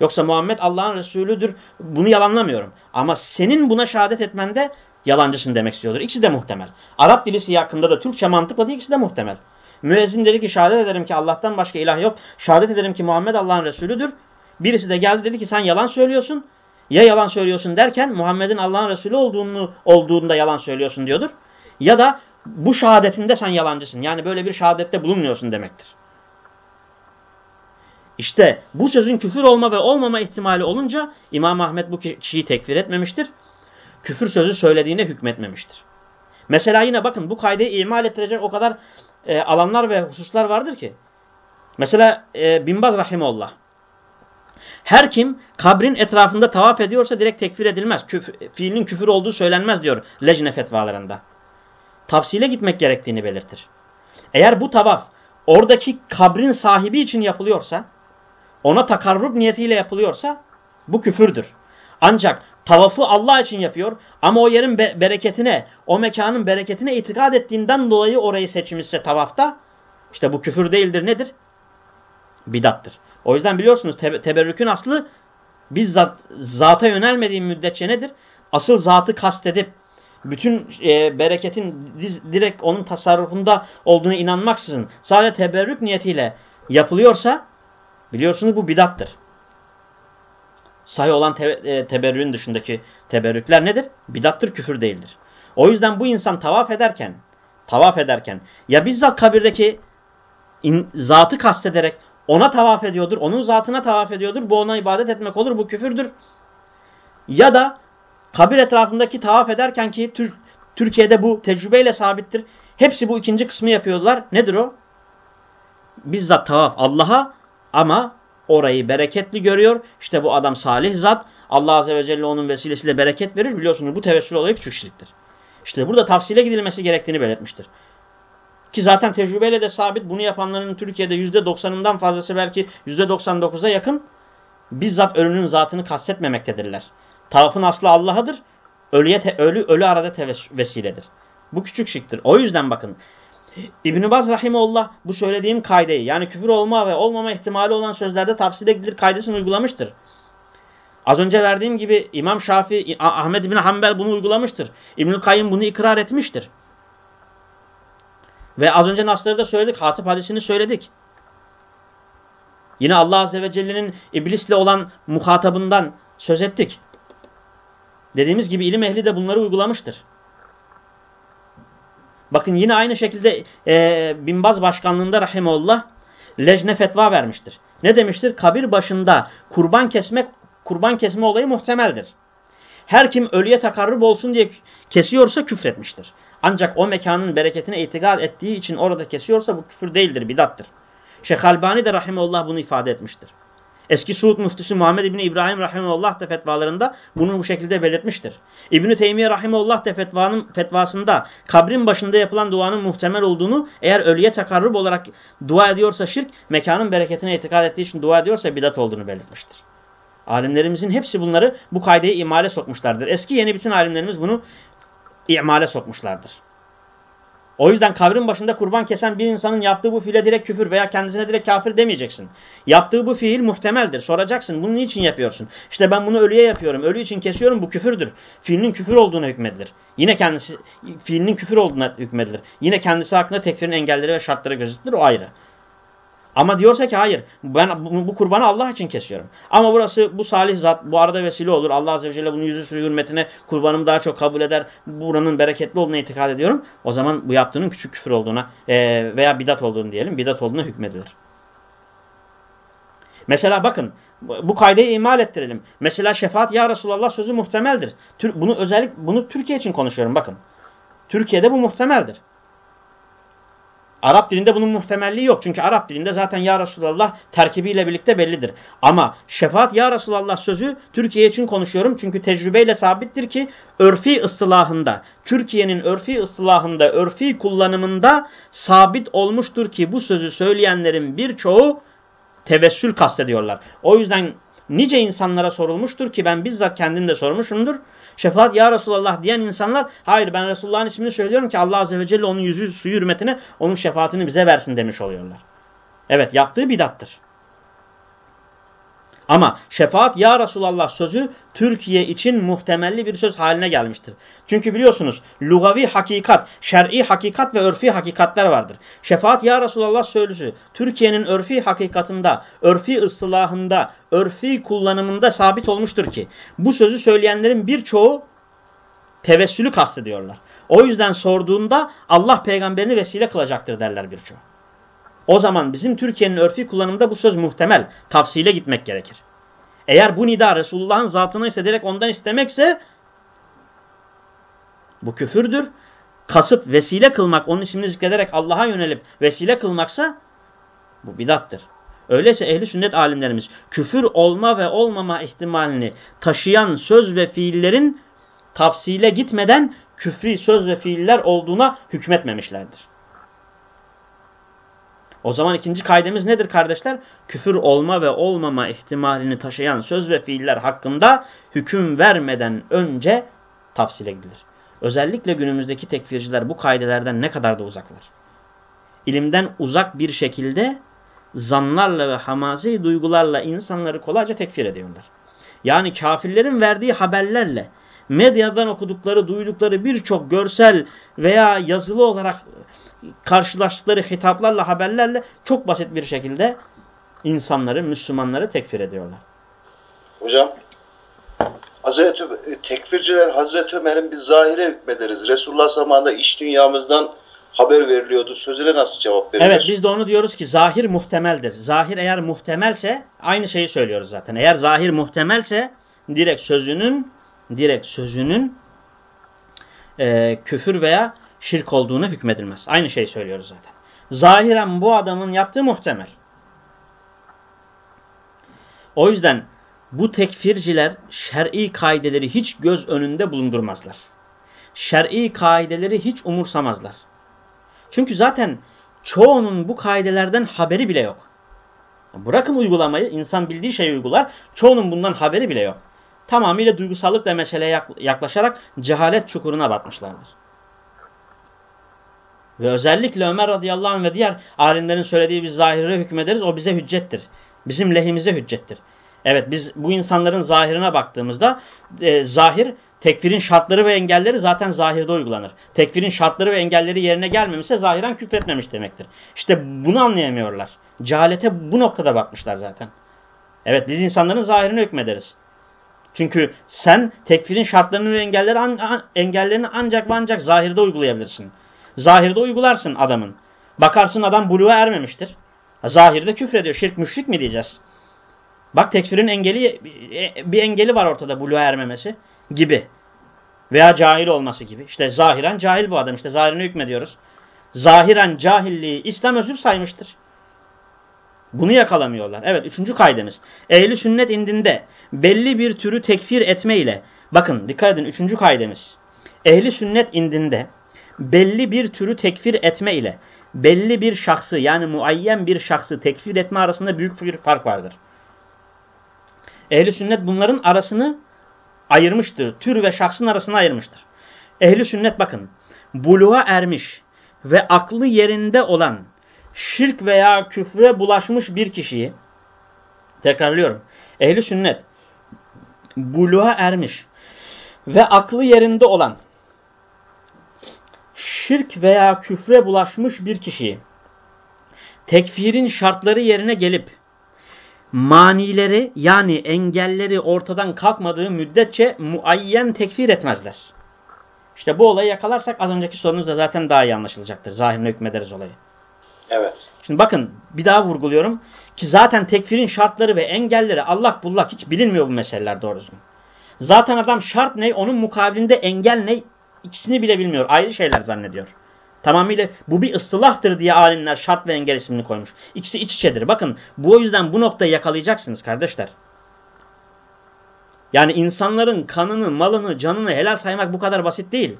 S1: Yoksa Muhammed Allah'ın Resulüdür bunu yalanlamıyorum. Ama senin buna şehadet etmende yalancısın demek istiyordur. İkisi de muhtemel. Arap dilisi hakkında da Türkçe mantıkla değil ikisi de muhtemel. Müezzin dedi ki şehadet ederim ki Allah'tan başka ilah yok. Şehadet ederim ki Muhammed Allah'ın Resulüdür. Birisi de geldi dedi ki sen yalan söylüyorsun. Ya yalan söylüyorsun derken Muhammed'in Allah'ın Resulü olduğunu olduğunda yalan söylüyorsun diyordur. Ya da bu şehadetinde sen yalancısın. Yani böyle bir şehadette bulunmuyorsun demektir. İşte bu sözün küfür olma ve olmama ihtimali olunca İmam Ahmet bu kişiyi tekfir etmemiştir. Küfür sözü söylediğine hükmetmemiştir. Mesela yine bakın bu kaydı imal ettirecek o kadar e, alanlar ve hususlar vardır ki. Mesela e, Binbaz Rahimullah. Her kim kabrin etrafında tavaf ediyorsa direkt tekfir edilmez. Küf, fiilin küfür olduğu söylenmez diyor lejne fetvalarında. Tafsile gitmek gerektiğini belirtir. Eğer bu tavaf oradaki kabrin sahibi için yapılıyorsa, ona takarrub niyetiyle yapılıyorsa bu küfürdür. Ancak tavafı Allah için yapıyor ama o yerin be bereketine, o mekanın bereketine itikad ettiğinden dolayı orayı seçmişse tavafta, işte bu küfür değildir nedir? Bidattır. O yüzden biliyorsunuz te teberrükün aslı bizzat zata yönelmediğin müddetçe nedir? Asıl zatı kastedip bütün e, bereketin direkt onun tasarrufunda olduğunu inanmaksızın sadece teberrük niyetiyle yapılıyorsa biliyorsunuz bu bidattır. Sayı olan te e, teberrüğün dışındaki teberrükler nedir? Bidattır, küfür değildir. O yüzden bu insan tavaf ederken, tavaf ederken ya bizzat kabirdeki in, zatı kastederek ona tavaf ediyordur, onun zatına tavaf ediyordur. Bu ona ibadet etmek olur, bu küfürdür. Ya da Kabir etrafındaki tavaf ederken ki Tür Türkiye'de bu tecrübeyle sabittir. Hepsi bu ikinci kısmı yapıyorlar. Nedir o? Bizzat tavaf Allah'a ama orayı bereketli görüyor. İşte bu adam salih zat. Allah Azze ve Celle onun vesilesiyle bereket verir. Biliyorsunuz bu tevessül olayı küçük şirktir. İşte burada tafsile gidilmesi gerektiğini belirtmiştir. Ki zaten tecrübeyle de sabit bunu yapanların Türkiye'de %90'ından fazlası belki %99'a yakın bizzat ölünün zatını kastetmemektedirler. Tavafın aslı Allah'adır. Ölüye te, ölü ölü arada vesiledir. Bu küçük şirktir. O yüzden bakın İbn-i Baz Rahimullah bu söylediğim kaydeyi yani küfür olma ve olmama ihtimali olan sözlerde tafsile gidilir kaydesini uygulamıştır. Az önce verdiğim gibi İmam Şafii, Ahmed bin Hanbel bunu uygulamıştır. İbnül Kayyım bunu ikrar etmiştir. Ve az önce nasları da söyledik. Hatip hadisini söyledik. Yine Allah Azze ve Celle'nin iblisle olan muhatabından söz ettik. Dediğimiz gibi ilim ehli de bunları uygulamıştır. Bakın yine aynı şekilde e, Binbaz başkanlığında Rahimullah lejne fetva vermiştir. Ne demiştir? Kabir başında kurban kesmek kurban kesme olayı muhtemeldir. Her kim ölüye takarrub olsun diye kesiyorsa küfretmiştir. Ancak o mekanın bereketine itikad ettiği için orada kesiyorsa bu küfür değildir, bidattır. Şeyh Albani de Rahimullah bunu ifade etmiştir. Eski Suud müftüsü Muhammed İbni İbrahim Rahimullah da fetvalarında bunu bu şekilde belirtmiştir. İbni Teymiye Rahimullah da fetvanın, fetvasında kabrin başında yapılan duanın muhtemel olduğunu eğer ölüye takarrub olarak dua ediyorsa şirk, mekanın bereketine itikad ettiği için dua ediyorsa bidat olduğunu belirtmiştir. Alimlerimizin hepsi bunları bu kaydeyi imale sokmuşlardır. Eski yeni bütün alimlerimiz bunu imale sokmuşlardır. O yüzden kabrin başında kurban kesen bir insanın yaptığı bu fiile direkt küfür veya kendisine direkt kafir demeyeceksin. Yaptığı bu fiil muhtemeldir. Soracaksın bunu niçin yapıyorsun? İşte ben bunu ölüye yapıyorum. Ölü için kesiyorum bu küfürdür. Fiilinin küfür olduğuna hükmedilir. Yine kendisi fiilinin küfür olduğuna hükmedilir. Yine kendisi hakkında tekfirin engelleri ve şartları gözetilir o ayrı. Ama diyorsa ki hayır ben bu, kurbanı Allah için kesiyorum. Ama burası bu salih zat bu arada vesile olur. Allah Azze ve Celle bunun yüzü hürmetine kurbanımı daha çok kabul eder. Buranın bereketli olduğuna itikad ediyorum. O zaman bu yaptığının küçük küfür olduğuna e, veya bidat olduğunu diyelim. Bidat olduğuna hükmedilir. Mesela bakın bu kaydeyi imal ettirelim. Mesela şefaat ya Resulallah sözü muhtemeldir. Bunu özellik bunu Türkiye için konuşuyorum bakın. Türkiye'de bu muhtemeldir. Arap dilinde bunun muhtemelliği yok. Çünkü Arap dilinde zaten Ya Resulallah terkibiyle birlikte bellidir. Ama şefaat Ya Resulallah sözü Türkiye için konuşuyorum. Çünkü tecrübeyle sabittir ki örfi ıslahında, Türkiye'nin örfi ıslahında, örfi kullanımında sabit olmuştur ki bu sözü söyleyenlerin birçoğu tevessül kastediyorlar. O yüzden nice insanlara sorulmuştur ki ben bizzat kendim de sormuşumdur. Şefaat ya Resulallah diyen insanlar hayır ben Resulullah'ın ismini söylüyorum ki Allah Azze ve Celle onun yüzü suyu hürmetine onun şefaatini bize versin demiş oluyorlar. Evet yaptığı bidattır. Ama şefaat ya Resulallah sözü Türkiye için muhtemelli bir söz haline gelmiştir. Çünkü biliyorsunuz lugavi hakikat, şer'i hakikat ve örfi hakikatler vardır. Şefaat ya Resulallah sözü Türkiye'nin örfi hakikatında, örfi ıslahında, örfi kullanımında sabit olmuştur ki bu sözü söyleyenlerin birçoğu tevessülü kastediyorlar. O yüzden sorduğunda Allah peygamberini vesile kılacaktır derler birçoğu. O zaman bizim Türkiye'nin örfi kullanımında bu söz muhtemel. Tavsiyle gitmek gerekir. Eğer bu nida Resulullah'ın zatını ise direkt ondan istemekse bu küfürdür. Kasıt vesile kılmak, onun ismini zikrederek Allah'a yönelip vesile kılmaksa bu bidattır. Öyleyse ehli sünnet alimlerimiz küfür olma ve olmama ihtimalini taşıyan söz ve fiillerin tafsile gitmeden küfri söz ve fiiller olduğuna hükmetmemişlerdir. O zaman ikinci kaydemiz nedir kardeşler? Küfür olma ve olmama ihtimalini taşıyan söz ve fiiller hakkında hüküm vermeden önce tafsile gidilir. Özellikle günümüzdeki tekfirciler bu kaidelerden ne kadar da uzaklar. İlimden uzak bir şekilde zanlarla ve hamazi duygularla insanları kolayca tekfir ediyorlar. Yani kafirlerin verdiği haberlerle medyadan okudukları, duydukları birçok görsel veya yazılı olarak karşılaştıkları hitaplarla, haberlerle çok basit bir şekilde insanları, Müslümanları tekfir ediyorlar.
S2: Hocam, Hazreti, tekfirciler Hazreti Ömer'in biz zahire hükmederiz. Resulullah zamanında iş dünyamızdan haber veriliyordu. Sözüne nasıl cevap verilir?
S1: Evet biz de onu diyoruz ki zahir muhtemeldir. Zahir eğer muhtemelse aynı şeyi söylüyoruz zaten. Eğer zahir muhtemelse direkt sözünün direkt sözünün e, küfür veya şirk olduğunu hükmedilmez. Aynı şeyi söylüyoruz zaten. Zahiren bu adamın yaptığı muhtemel. O yüzden bu tekfirciler şer'i kaideleri hiç göz önünde bulundurmazlar. Şer'i kaideleri hiç umursamazlar. Çünkü zaten çoğunun bu kaidelerden haberi bile yok. Bırakın uygulamayı, insan bildiği şeyi uygular, çoğunun bundan haberi bile yok. Tamamıyla duygusallıkla meseleye yaklaşarak cehalet çukuruna batmışlardır. Ve özellikle Ömer radıyallahu anh ve diğer alimlerin söylediği biz zahire hükmederiz, o bize hüccettir. Bizim lehimize hüccettir. Evet biz bu insanların zahirine baktığımızda e, zahir tekfirin şartları ve engelleri zaten zahirde uygulanır. Tekfirin şartları ve engelleri yerine gelmemişse zahiren küfretmemiş demektir. İşte bunu anlayamıyorlar. Cehalete bu noktada batmışlar zaten. Evet biz insanların zahirine hükmederiz. Çünkü sen tekfirin şartlarını ve engelleri an, engellerini ancak ve ancak zahirde uygulayabilirsin. Zahirde uygularsın adamın. Bakarsın adam buluğa ermemiştir. Zahirde küfrediyor. Şirk müşrik mi diyeceğiz? Bak tekfirin engeli bir engeli var ortada buluğa ermemesi gibi. Veya cahil olması gibi. İşte zahiren cahil bu adam. İşte zahirine hükmediyoruz. Zahiren cahilliği İslam özür saymıştır. Bunu yakalamıyorlar. Evet üçüncü kaydemiz. Ehli sünnet indinde belli bir türü tekfir etme ile bakın dikkat edin üçüncü kaydemiz. Ehli sünnet indinde belli bir türü tekfir etme ile belli bir şahsı yani muayyen bir şahsı tekfir etme arasında büyük bir fark vardır. Ehli sünnet bunların arasını ayırmıştır. Tür ve şahsın arasını ayırmıştır. Ehli sünnet bakın buluğa ermiş ve aklı yerinde olan şirk veya küfre bulaşmış bir kişiyi tekrarlıyorum. Ehli sünnet buluğa ermiş ve aklı yerinde olan şirk veya küfre bulaşmış bir kişiyi tekfirin şartları yerine gelip manileri yani engelleri ortadan kalkmadığı müddetçe muayyen tekfir etmezler. İşte bu olayı yakalarsak az önceki sorunuz zaten daha iyi anlaşılacaktır. Zahirine hükmederiz olayı.
S2: Evet.
S1: Şimdi bakın bir daha vurguluyorum ki zaten tekfirin şartları ve engelleri Allah bullak hiç bilinmiyor bu meseleler doğru düzgün. Zaten adam şart ne onun mukabilinde engel ne ikisini bile bilmiyor. Ayrı şeyler zannediyor. Tamamıyla bu bir ıstılahtır diye alimler şart ve engel ismini koymuş. İkisi iç içedir. Bakın bu o yüzden bu noktayı yakalayacaksınız kardeşler. Yani insanların kanını, malını, canını helal saymak bu kadar basit değil.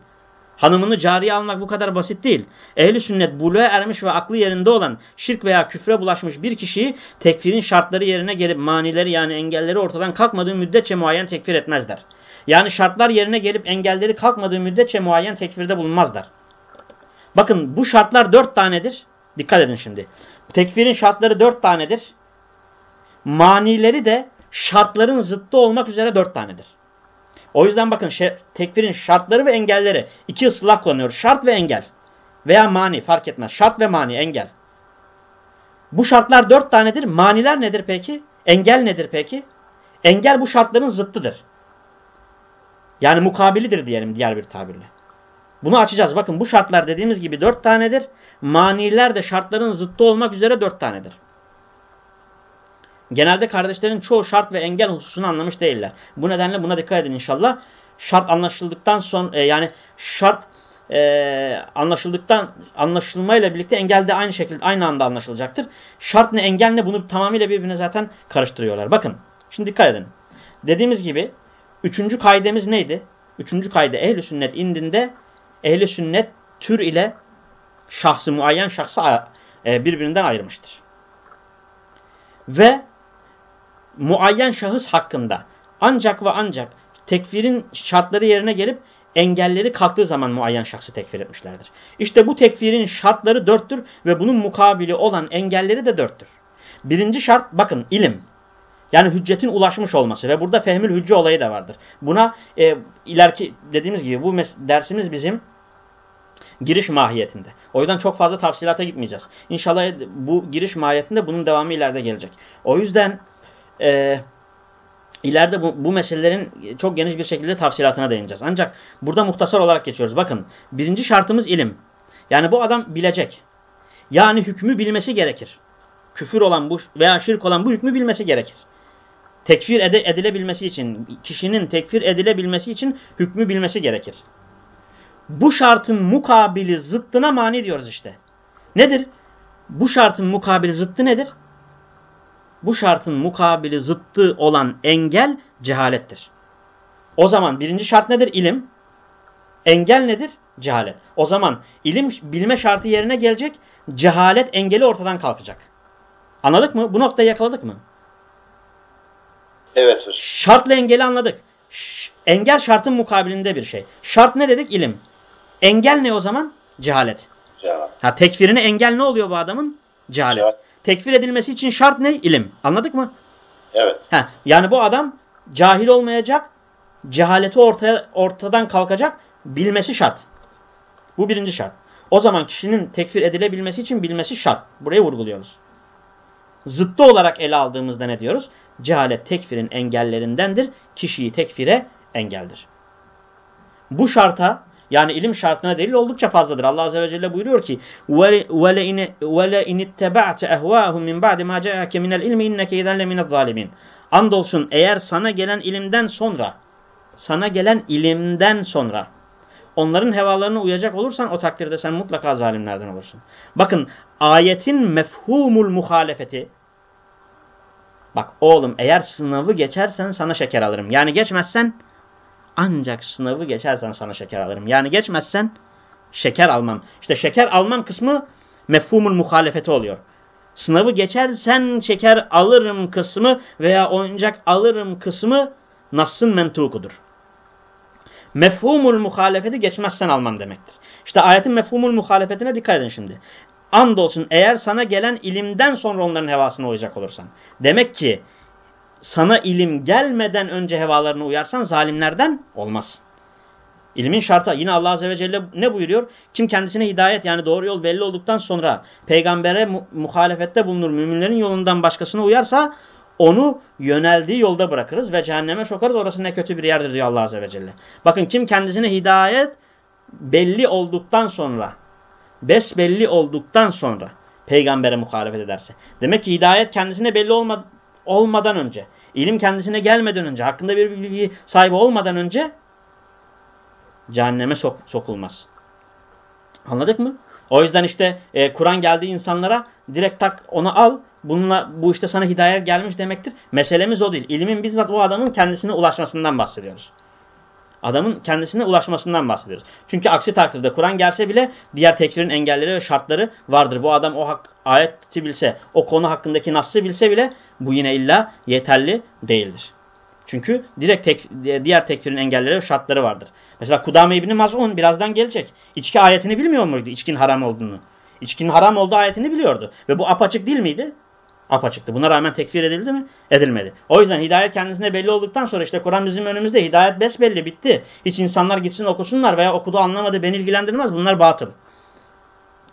S1: Hanımını cariye almak bu kadar basit değil. Ehli sünnet buluğa ermiş ve aklı yerinde olan şirk veya küfre bulaşmış bir kişiyi tekfirin şartları yerine gelip manileri yani engelleri ortadan kalkmadığı müddetçe muayyen tekfir etmezler. Yani şartlar yerine gelip engelleri kalkmadığı müddetçe muayyen tekfirde bulunmazlar. Bakın bu şartlar dört tanedir. Dikkat edin şimdi. Tekfirin şartları dört tanedir. Manileri de şartların zıttı olmak üzere dört tanedir. O yüzden bakın tekfirin şartları ve engelleri iki ıslah kullanıyor. Şart ve engel veya mani fark etmez. Şart ve mani engel. Bu şartlar dört tanedir. Maniler nedir peki? Engel nedir peki? Engel bu şartların zıttıdır. Yani mukabilidir diyelim diğer bir tabirle. Bunu açacağız. Bakın bu şartlar dediğimiz gibi dört tanedir. Maniler de şartların zıttı olmak üzere dört tanedir. Genelde kardeşlerin çoğu şart ve engel hususunu anlamış değiller. Bu nedenle buna dikkat edin inşallah. Şart anlaşıldıktan sonra e, yani şart e, anlaşıldıktan anlaşılmayla birlikte engel de aynı şekilde aynı anda anlaşılacaktır. Şart ne engel ne bunu tamamıyla birbirine zaten karıştırıyorlar. Bakın şimdi dikkat edin. Dediğimiz gibi üçüncü kaidemiz neydi? Üçüncü kaide ehl sünnet indinde ehli sünnet tür ile şahsı muayyen şahsı e, birbirinden ayırmıştır. Ve muayyen şahıs hakkında ancak ve ancak tekfirin şartları yerine gelip engelleri kalktığı zaman muayyen şahsı tekfir etmişlerdir. İşte bu tekfirin şartları dörttür ve bunun mukabili olan engelleri de dörttür. Birinci şart bakın ilim. Yani hüccetin ulaşmış olması ve burada fehmül hücce olayı da vardır. Buna e, ileriki dediğimiz gibi bu dersimiz bizim giriş mahiyetinde. O yüzden çok fazla tafsilata gitmeyeceğiz. İnşallah bu giriş mahiyetinde bunun devamı ileride gelecek. O yüzden e, ileride bu, bu meselelerin çok geniş bir şekilde tafsilatına değineceğiz. Ancak burada muhtasar olarak geçiyoruz. Bakın birinci şartımız ilim. Yani bu adam bilecek. Yani hükmü bilmesi gerekir. Küfür olan bu veya şirk olan bu hükmü bilmesi gerekir. tekfir ede edilebilmesi için, kişinin tekfir edilebilmesi için hükmü bilmesi gerekir. Bu şartın mukabili zıttına mani diyoruz işte. Nedir? Bu şartın mukabili zıttı nedir? Bu şartın mukabili zıttı olan engel cehalettir. O zaman birinci şart nedir? İlim. Engel nedir? Cehalet. O zaman ilim bilme şartı yerine gelecek, cehalet engeli ortadan kalkacak. Anladık mı? Bu noktayı yakaladık mı?
S2: Evet hocam.
S1: Şartla engeli anladık. Engel şartın mukabilinde bir şey. Şart ne dedik? İlim. Engel ne o zaman? Cehalet.
S2: Ya.
S1: Ha tekfirine engel ne oluyor bu adamın? Cehalet.
S2: Cehalet.
S1: Tekfir edilmesi için şart ne? İlim. Anladık mı?
S2: Evet.
S1: Ha yani bu adam cahil olmayacak, cehaleti ortaya ortadan kalkacak, bilmesi şart. Bu birinci şart. O zaman kişinin tekfir edilebilmesi için bilmesi şart. Burayı vurguluyoruz. Zıttı olarak ele aldığımızda ne diyoruz? Cehalet tekfirin engellerindendir. Kişiyi tekfire engeldir. Bu şarta yani ilim şartına delil oldukça fazladır. Allah Azze ve Celle buyuruyor ki وَلَاِنِ اتَّبَعْتَ اَهْوَاهُمْ مِنْ بَعْدِ مَا جَاءَكَ مِنَ الْاِلْمِ اِنَّكَ اِذَنْ لَمِنَ الظَّالِمِينَ Andolsun eğer sana gelen ilimden sonra sana gelen ilimden sonra onların hevalarına uyacak olursan o takdirde sen mutlaka zalimlerden olursun. Bakın ayetin mefhumul muhalefeti bak oğlum eğer sınavı geçersen sana şeker alırım. Yani geçmezsen ancak sınavı geçersen sana şeker alırım. Yani geçmezsen şeker almam. İşte şeker almam kısmı mefhumul muhalefeti oluyor. Sınavı geçersen şeker alırım kısmı veya oyuncak alırım kısmı Nass'ın mentukudur. Mefhumul muhalefeti geçmezsen almam demektir. İşte ayetin mefhumul muhalefetine dikkat edin şimdi. Andolsun eğer sana gelen ilimden sonra onların hevasına uyacak olursan. Demek ki sana ilim gelmeden önce hevalarına uyarsan zalimlerden olmazsın. İlmin şartı yine Allah Azze ve Celle ne buyuruyor? Kim kendisine hidayet yani doğru yol belli olduktan sonra peygambere mu muhalefette bulunur müminlerin yolundan başkasına uyarsa onu yöneldiği yolda bırakırız ve cehenneme sokarız orası ne kötü bir yerdir diyor Allah Azze ve Celle. Bakın kim kendisine hidayet belli olduktan sonra besbelli olduktan sonra peygambere muhalefet ederse. Demek ki hidayet kendisine belli olmadı, olmadan önce, ilim kendisine gelmeden önce, hakkında bir bilgi sahibi olmadan önce cehenneme sok sokulmaz. Anladık mı? O yüzden işte e, Kur'an geldiği insanlara direkt tak onu al. Bununla bu işte sana hidayet gelmiş demektir. Meselemiz o değil. İlmin bizzat o adamın kendisine ulaşmasından bahsediyoruz. Adamın kendisine ulaşmasından bahsediyoruz. Çünkü aksi takdirde Kur'an gelse bile diğer tekfirin engelleri ve şartları vardır. Bu adam o hak, ayeti bilse, o konu hakkındaki nasıl bilse bile bu yine illa yeterli değildir. Çünkü direkt tek, diğer tekfirin engelleri ve şartları vardır. Mesela Kudame İbni Maz'un birazdan gelecek. İçki ayetini bilmiyor muydu? İçkin haram olduğunu. İçkinin haram olduğu ayetini biliyordu. Ve bu apaçık değil miydi? Apaçıktı. Buna rağmen tekfir edildi mi? Edilmedi. O yüzden hidayet kendisine belli olduktan sonra işte Kur'an bizim önümüzde. Hidayet besbelli bitti. Hiç insanlar gitsin okusunlar veya okudu anlamadı beni ilgilendirmez. Bunlar batıl.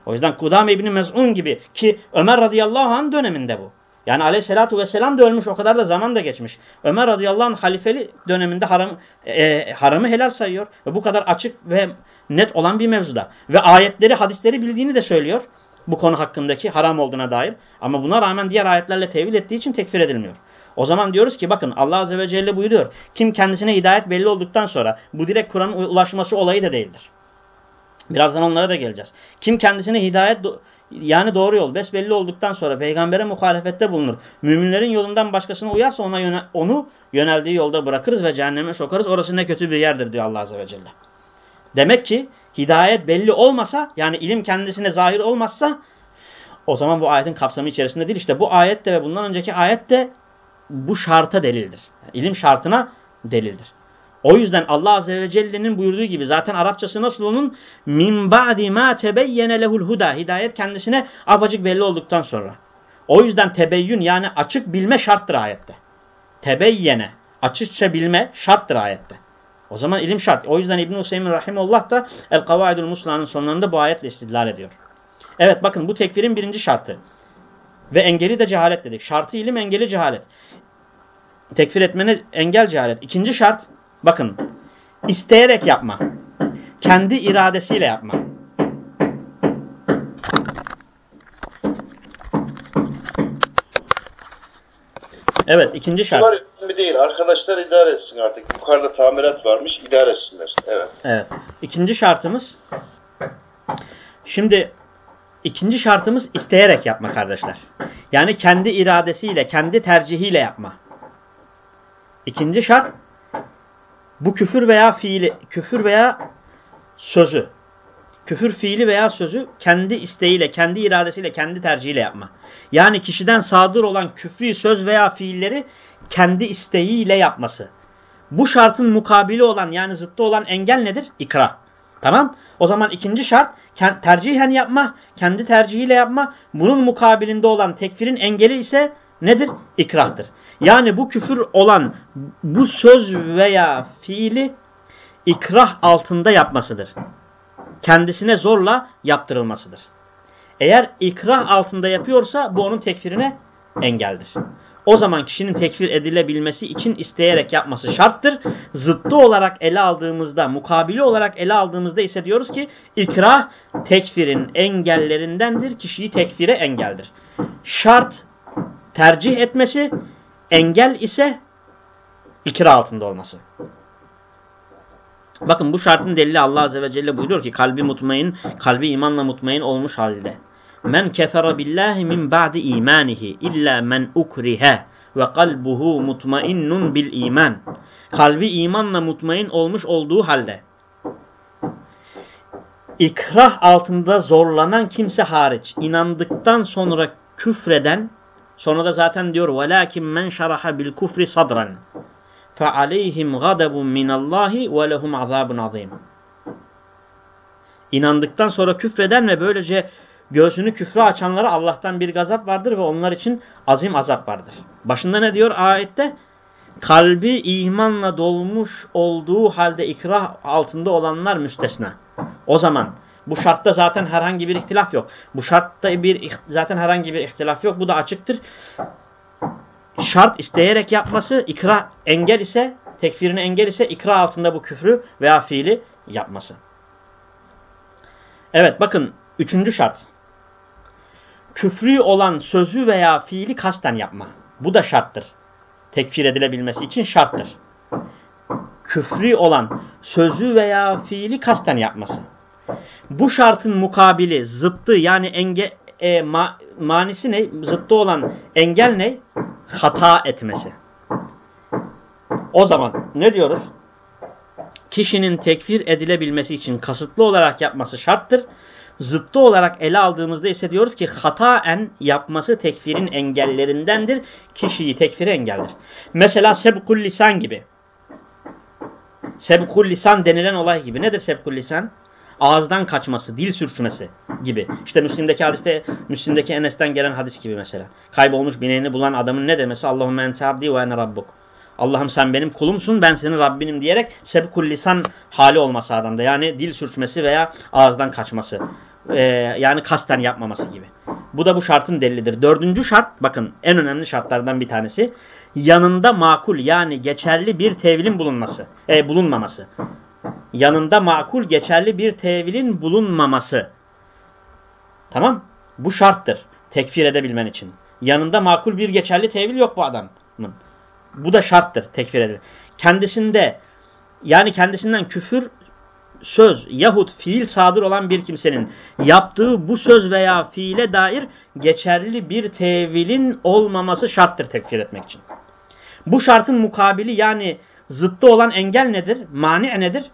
S1: O yüzden Kudame İbni Mez'un gibi ki Ömer radıyallahu anh döneminde bu. Yani aleyhissalatu vesselam da ölmüş o kadar da zaman da geçmiş. Ömer radıyallahu anh halifeli döneminde haram, e, haramı helal sayıyor. Ve bu kadar açık ve net olan bir mevzuda. Ve ayetleri hadisleri bildiğini de söylüyor. Bu konu hakkındaki haram olduğuna dair. Ama buna rağmen diğer ayetlerle tevil ettiği için tekfir edilmiyor. O zaman diyoruz ki bakın Allah Azze ve Celle buyuruyor. Kim kendisine hidayet belli olduktan sonra bu direkt Kur'an'ın ulaşması olayı da değildir. Birazdan onlara da geleceğiz. Kim kendisine hidayet yani doğru yol besbelli olduktan sonra peygambere muhalefette bulunur. Müminlerin yolundan başkasına uyarsa ona yöne, onu yöneldiği yolda bırakırız ve cehenneme sokarız. Orası ne kötü bir yerdir diyor Allah Azze ve Celle. Demek ki hidayet belli olmasa yani ilim kendisine zahir olmazsa o zaman bu ayetin kapsamı içerisinde değil. İşte bu ayette ve bundan önceki ayette bu şarta delildir. Yani ilim şartına delildir. O yüzden Allah Azze ve Celle'nin buyurduğu gibi zaten Arapçası nasıl onun? Min ba'di ma tebeyyene lehul huda. Hidayet kendisine apacık belli olduktan sonra. O yüzden tebeyyün yani açık bilme şarttır ayette. Tebeyyene açıkça bilme şarttır ayette. O zaman ilim şart. O yüzden İbn-i Hüseyin Rahimullah da El-Kavaidul Musla'nın sonlarında bu ayetle istidlal ediyor. Evet bakın bu tekfirin birinci şartı. Ve engeli de cehalet dedik. Şartı ilim engeli cehalet. Tekfir etmene engel cehalet. İkinci şart bakın isteyerek yapma. Kendi iradesiyle yapma. Evet ikinci şart.
S2: Bunlar değil. Arkadaşlar idare etsin artık. Yukarıda tamirat varmış. idare etsinler. Evet.
S1: Evet. İkinci şartımız şimdi ikinci şartımız isteyerek yapma kardeşler. Yani kendi iradesiyle, kendi tercihiyle yapma. İkinci şart bu küfür veya fiili, küfür veya sözü. Küfür fiili veya sözü kendi isteğiyle, kendi iradesiyle, kendi tercihiyle yapma. Yani kişiden sadır olan küfrü söz veya fiilleri kendi isteğiyle yapması. Bu şartın mukabili olan yani zıttı olan engel nedir? İkra. Tamam? O zaman ikinci şart tercihen yapma, kendi tercihiyle yapma. Bunun mukabilinde olan tekfirin engeli ise nedir? İkrahtır. Yani bu küfür olan bu söz veya fiili ikrah altında yapmasıdır. Kendisine zorla yaptırılmasıdır. Eğer ikrah altında yapıyorsa bu onun tekfirine engeldir. O zaman kişinin tekfir edilebilmesi için isteyerek yapması şarttır. Zıttı olarak ele aldığımızda, mukabili olarak ele aldığımızda ise diyoruz ki ikrah tekfirin engellerindendir. Kişiyi tekfire engeldir. Şart tercih etmesi, engel ise ikra altında olması. Bakın bu şartın delili Allah Azze ve Celle buyuruyor ki kalbi mutmain, kalbi imanla mutmain olmuş halde. Men kefere billahi min ba'di imanihi illa men ukrihe ve kalbuhu mutmainnun bil iman. Kalbi imanla mutmain olmuş olduğu halde. İkrah altında zorlanan kimse hariç inandıktan sonra küfreden sonra da zaten diyor velakin men şaraha bil kufri sadran fe aleyhim gadabun minallahi ve lehum azabun azim. İnandıktan sonra küfreden ve böylece göğsünü küfre açanlara Allah'tan bir gazap vardır ve onlar için azim azap vardır. Başında ne diyor ayette? Kalbi imanla dolmuş olduğu halde ikrah altında olanlar müstesna. O zaman bu şartta zaten herhangi bir ihtilaf yok. Bu şartta bir zaten herhangi bir ihtilaf yok. Bu da açıktır. Şart isteyerek yapması ikra engel ise tekfirini engel ise ikra altında bu küfrü veya fiili yapması. Evet bakın üçüncü şart küfrü olan sözü veya fiili kasten yapma. Bu da şarttır. Tekfir edilebilmesi için şarttır. Küfrü olan sözü veya fiili kasten yapması. Bu şartın mukabili, zıttı yani enge, e, ma, manisi ne? Zıttı olan engel ne? Hata etmesi. O zaman ne diyoruz? Kişinin tekfir edilebilmesi için kasıtlı olarak yapması şarttır zıttı olarak ele aldığımızda ise diyoruz ki hataen yapması tekfirin engellerindendir. Kişiyi tekfire engeldir. Mesela sebkul lisan gibi. Sebkul lisan denilen olay gibi. Nedir sebkul lisan? Ağızdan kaçması, dil sürçmesi gibi. İşte Müslim'deki hadiste, Müslim'deki Enes'ten gelen hadis gibi mesela. Kaybolmuş bineğini bulan adamın ne demesi? Allahümme ente abdi ve ene rabbuk. Allah'ım sen benim kulumsun ben senin Rabbinim diyerek sebkul lisan hali olması adamda. Yani dil sürçmesi veya ağızdan kaçması e, yani kasten yapmaması gibi. Bu da bu şartın delilidir. Dördüncü şart bakın en önemli şartlardan bir tanesi yanında makul yani geçerli bir tevilin bulunması, e, bulunmaması. Yanında makul geçerli bir tevilin bulunmaması. Tamam? Bu şarttır tekfir edebilmen için. Yanında makul bir geçerli tevil yok bu adamın. Bu da şarttır tekfir edilir. Kendisinde yani kendisinden küfür söz yahut fiil sadır olan bir kimsenin yaptığı bu söz veya fiile dair geçerli bir tevilin olmaması şarttır tekfir etmek için. Bu şartın mukabili yani zıttı olan engel nedir? Mani nedir?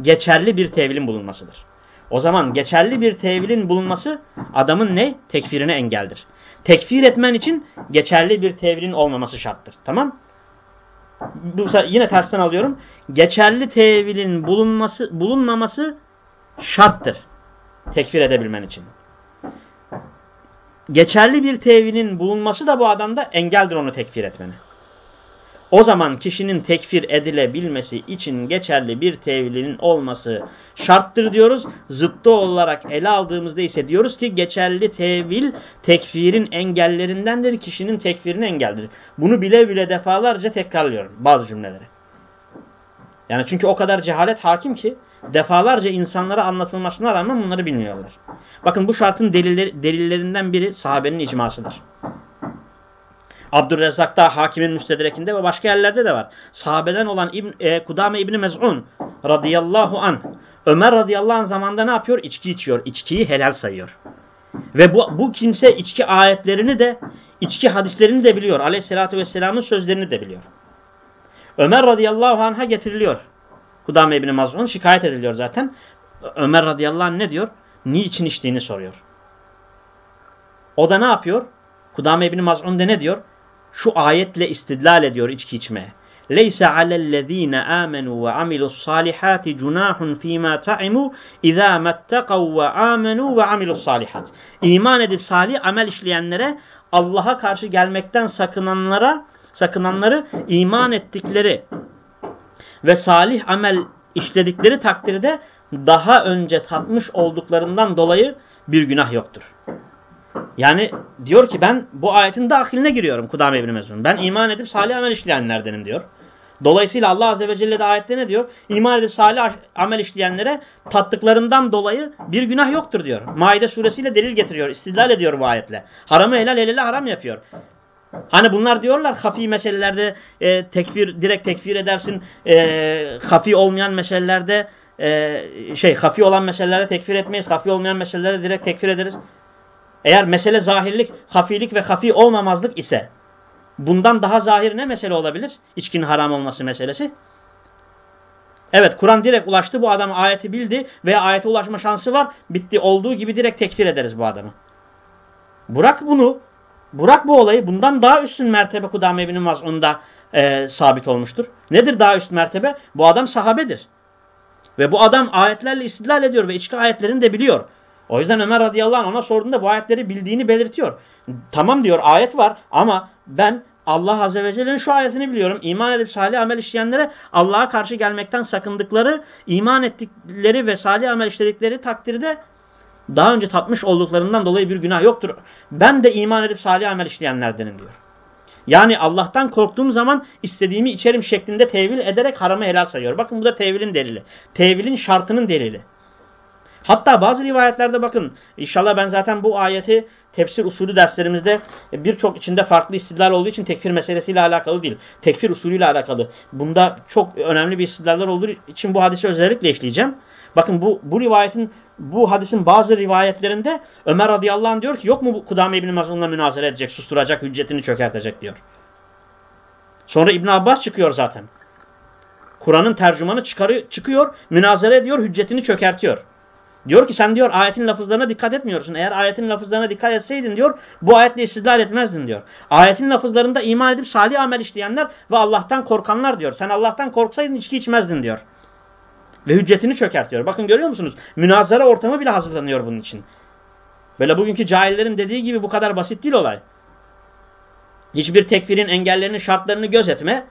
S1: Geçerli bir tevilin bulunmasıdır. O zaman geçerli bir tevilin bulunması adamın ne? Tekfirine engeldir. Tekfir etmen için geçerli bir tevilin olmaması şarttır. Tamam? Bu yine tersten alıyorum. Geçerli tevilin bulunması bulunmaması şarttır. Tekfir edebilmen için. Geçerli bir tevilin bulunması da bu adamda engeldir onu tekfir etmene. O zaman kişinin tekfir edilebilmesi için geçerli bir tevilinin olması şarttır diyoruz. Zıttı olarak ele aldığımızda ise diyoruz ki geçerli tevil tekfirin engellerindendir. Kişinin tekfirini engeldir. Bunu bile bile defalarca tekrarlıyorum bazı cümleleri. Yani çünkü o kadar cehalet hakim ki defalarca insanlara anlatılmasına rağmen bunları bilmiyorlar. Bakın bu şartın delilleri, delillerinden biri sahabenin icmasıdır. Abdurrezzak'ta, Hakim'in Müstedrek'inde ve başka yerlerde de var. Sahabeden olan İbn, e, Kudame İbni Mez'un radıyallahu an. Ömer radıyallahu an zamanında ne yapıyor? İçki içiyor. İçkiyi helal sayıyor. Ve bu, bu kimse içki ayetlerini de, içki hadislerini de biliyor. Aleyhissalatü vesselamın sözlerini de biliyor. Ömer radıyallahu anh'a getiriliyor. Kudame İbni Maz'un şikayet ediliyor zaten. Ömer radıyallahu anh ne diyor? Niçin içtiğini soruyor. O da ne yapıyor? Kudame İbni Maz'un de ne diyor? Şu ayetle istidlal ediyor içki içmeye. Leysa alellezine amenu ve amilus cunahun fîmâ ta'imu izâ mettekav ve amenu ve amilus. İman edip salih amel işleyenlere Allah'a karşı gelmekten sakınanlara sakınanları iman ettikleri ve salih amel işledikleri takdirde daha önce tatmış olduklarından dolayı bir günah yoktur. Yani diyor ki ben bu ayetin dahiline giriyorum Kudame İbni Mezun. Ben iman edip salih amel işleyenlerdenim diyor. Dolayısıyla Allah Azze ve Celle de ayette ne diyor? İman edip salih amel işleyenlere tattıklarından dolayı bir günah yoktur diyor. Maide suresiyle delil getiriyor, istidlal ediyor bu ayetle. Haramı helal, helali haram yapıyor. Hani bunlar diyorlar hafi meselelerde e, tekfir direkt tekfir edersin. E, hafi olmayan meselelerde e, şey hafi olan meselelerde tekfir etmeyiz. Hafi olmayan meselelerde direkt tekfir ederiz. Eğer mesele zahirlik, hafilik ve hafi olmamazlık ise bundan daha zahir ne mesele olabilir? İçkinin haram olması meselesi. Evet Kur'an direkt ulaştı bu adam ayeti bildi veya ayete ulaşma şansı var. Bitti olduğu gibi direkt tekfir ederiz bu adamı. Bırak bunu Burak bu olayı bundan daha üstün mertebe Kudame İbni Maz'un'da e, sabit olmuştur. Nedir daha üst mertebe? Bu adam sahabedir. Ve bu adam ayetlerle istidlal ediyor ve içki ayetlerini de biliyor. O yüzden Ömer radıyallahu anh ona sorduğunda bu ayetleri bildiğini belirtiyor. Tamam diyor ayet var ama ben Allah azze ve celle'nin şu ayetini biliyorum. İman edip salih amel işleyenlere Allah'a karşı gelmekten sakındıkları, iman ettikleri ve salih amel işledikleri takdirde daha önce tatmış olduklarından dolayı bir günah yoktur. Ben de iman edip salih amel işleyenlerdenim diyor. Yani Allah'tan korktuğum zaman istediğimi içerim şeklinde tevil ederek haramı helal sayıyor. Bakın bu da tevilin delili. Tevilin şartının delili. Hatta bazı rivayetlerde bakın inşallah ben zaten bu ayeti tefsir usulü derslerimizde birçok içinde farklı istidlal olduğu için tekfir meselesiyle alakalı değil. Tekfir usulüyle alakalı. Bunda çok önemli bir istidlaller olduğu için bu hadisi özellikle işleyeceğim. Bakın bu, bu rivayetin, bu hadisin bazı rivayetlerinde Ömer radıyallahu anh diyor ki yok mu bu Kudame İbni Mazun'la münazara edecek, susturacak, hüccetini çökertecek diyor. Sonra İbn Abbas çıkıyor zaten. Kur'an'ın tercümanı çıkarıyor, çıkıyor, münazara ediyor, hüccetini çökertiyor. Diyor ki sen diyor ayetin lafızlarına dikkat etmiyorsun. Eğer ayetin lafızlarına dikkat etseydin diyor bu ayetle istidlal etmezdin diyor. Ayetin lafızlarında iman edip salih amel işleyenler ve Allah'tan korkanlar diyor. Sen Allah'tan korksaydın içki içmezdin diyor. Ve hüccetini çökertiyor. Bakın görüyor musunuz? Münazara ortamı bile hazırlanıyor bunun için. Böyle bugünkü cahillerin dediği gibi bu kadar basit değil olay. Hiçbir tekfirin engellerini, şartlarını gözetme.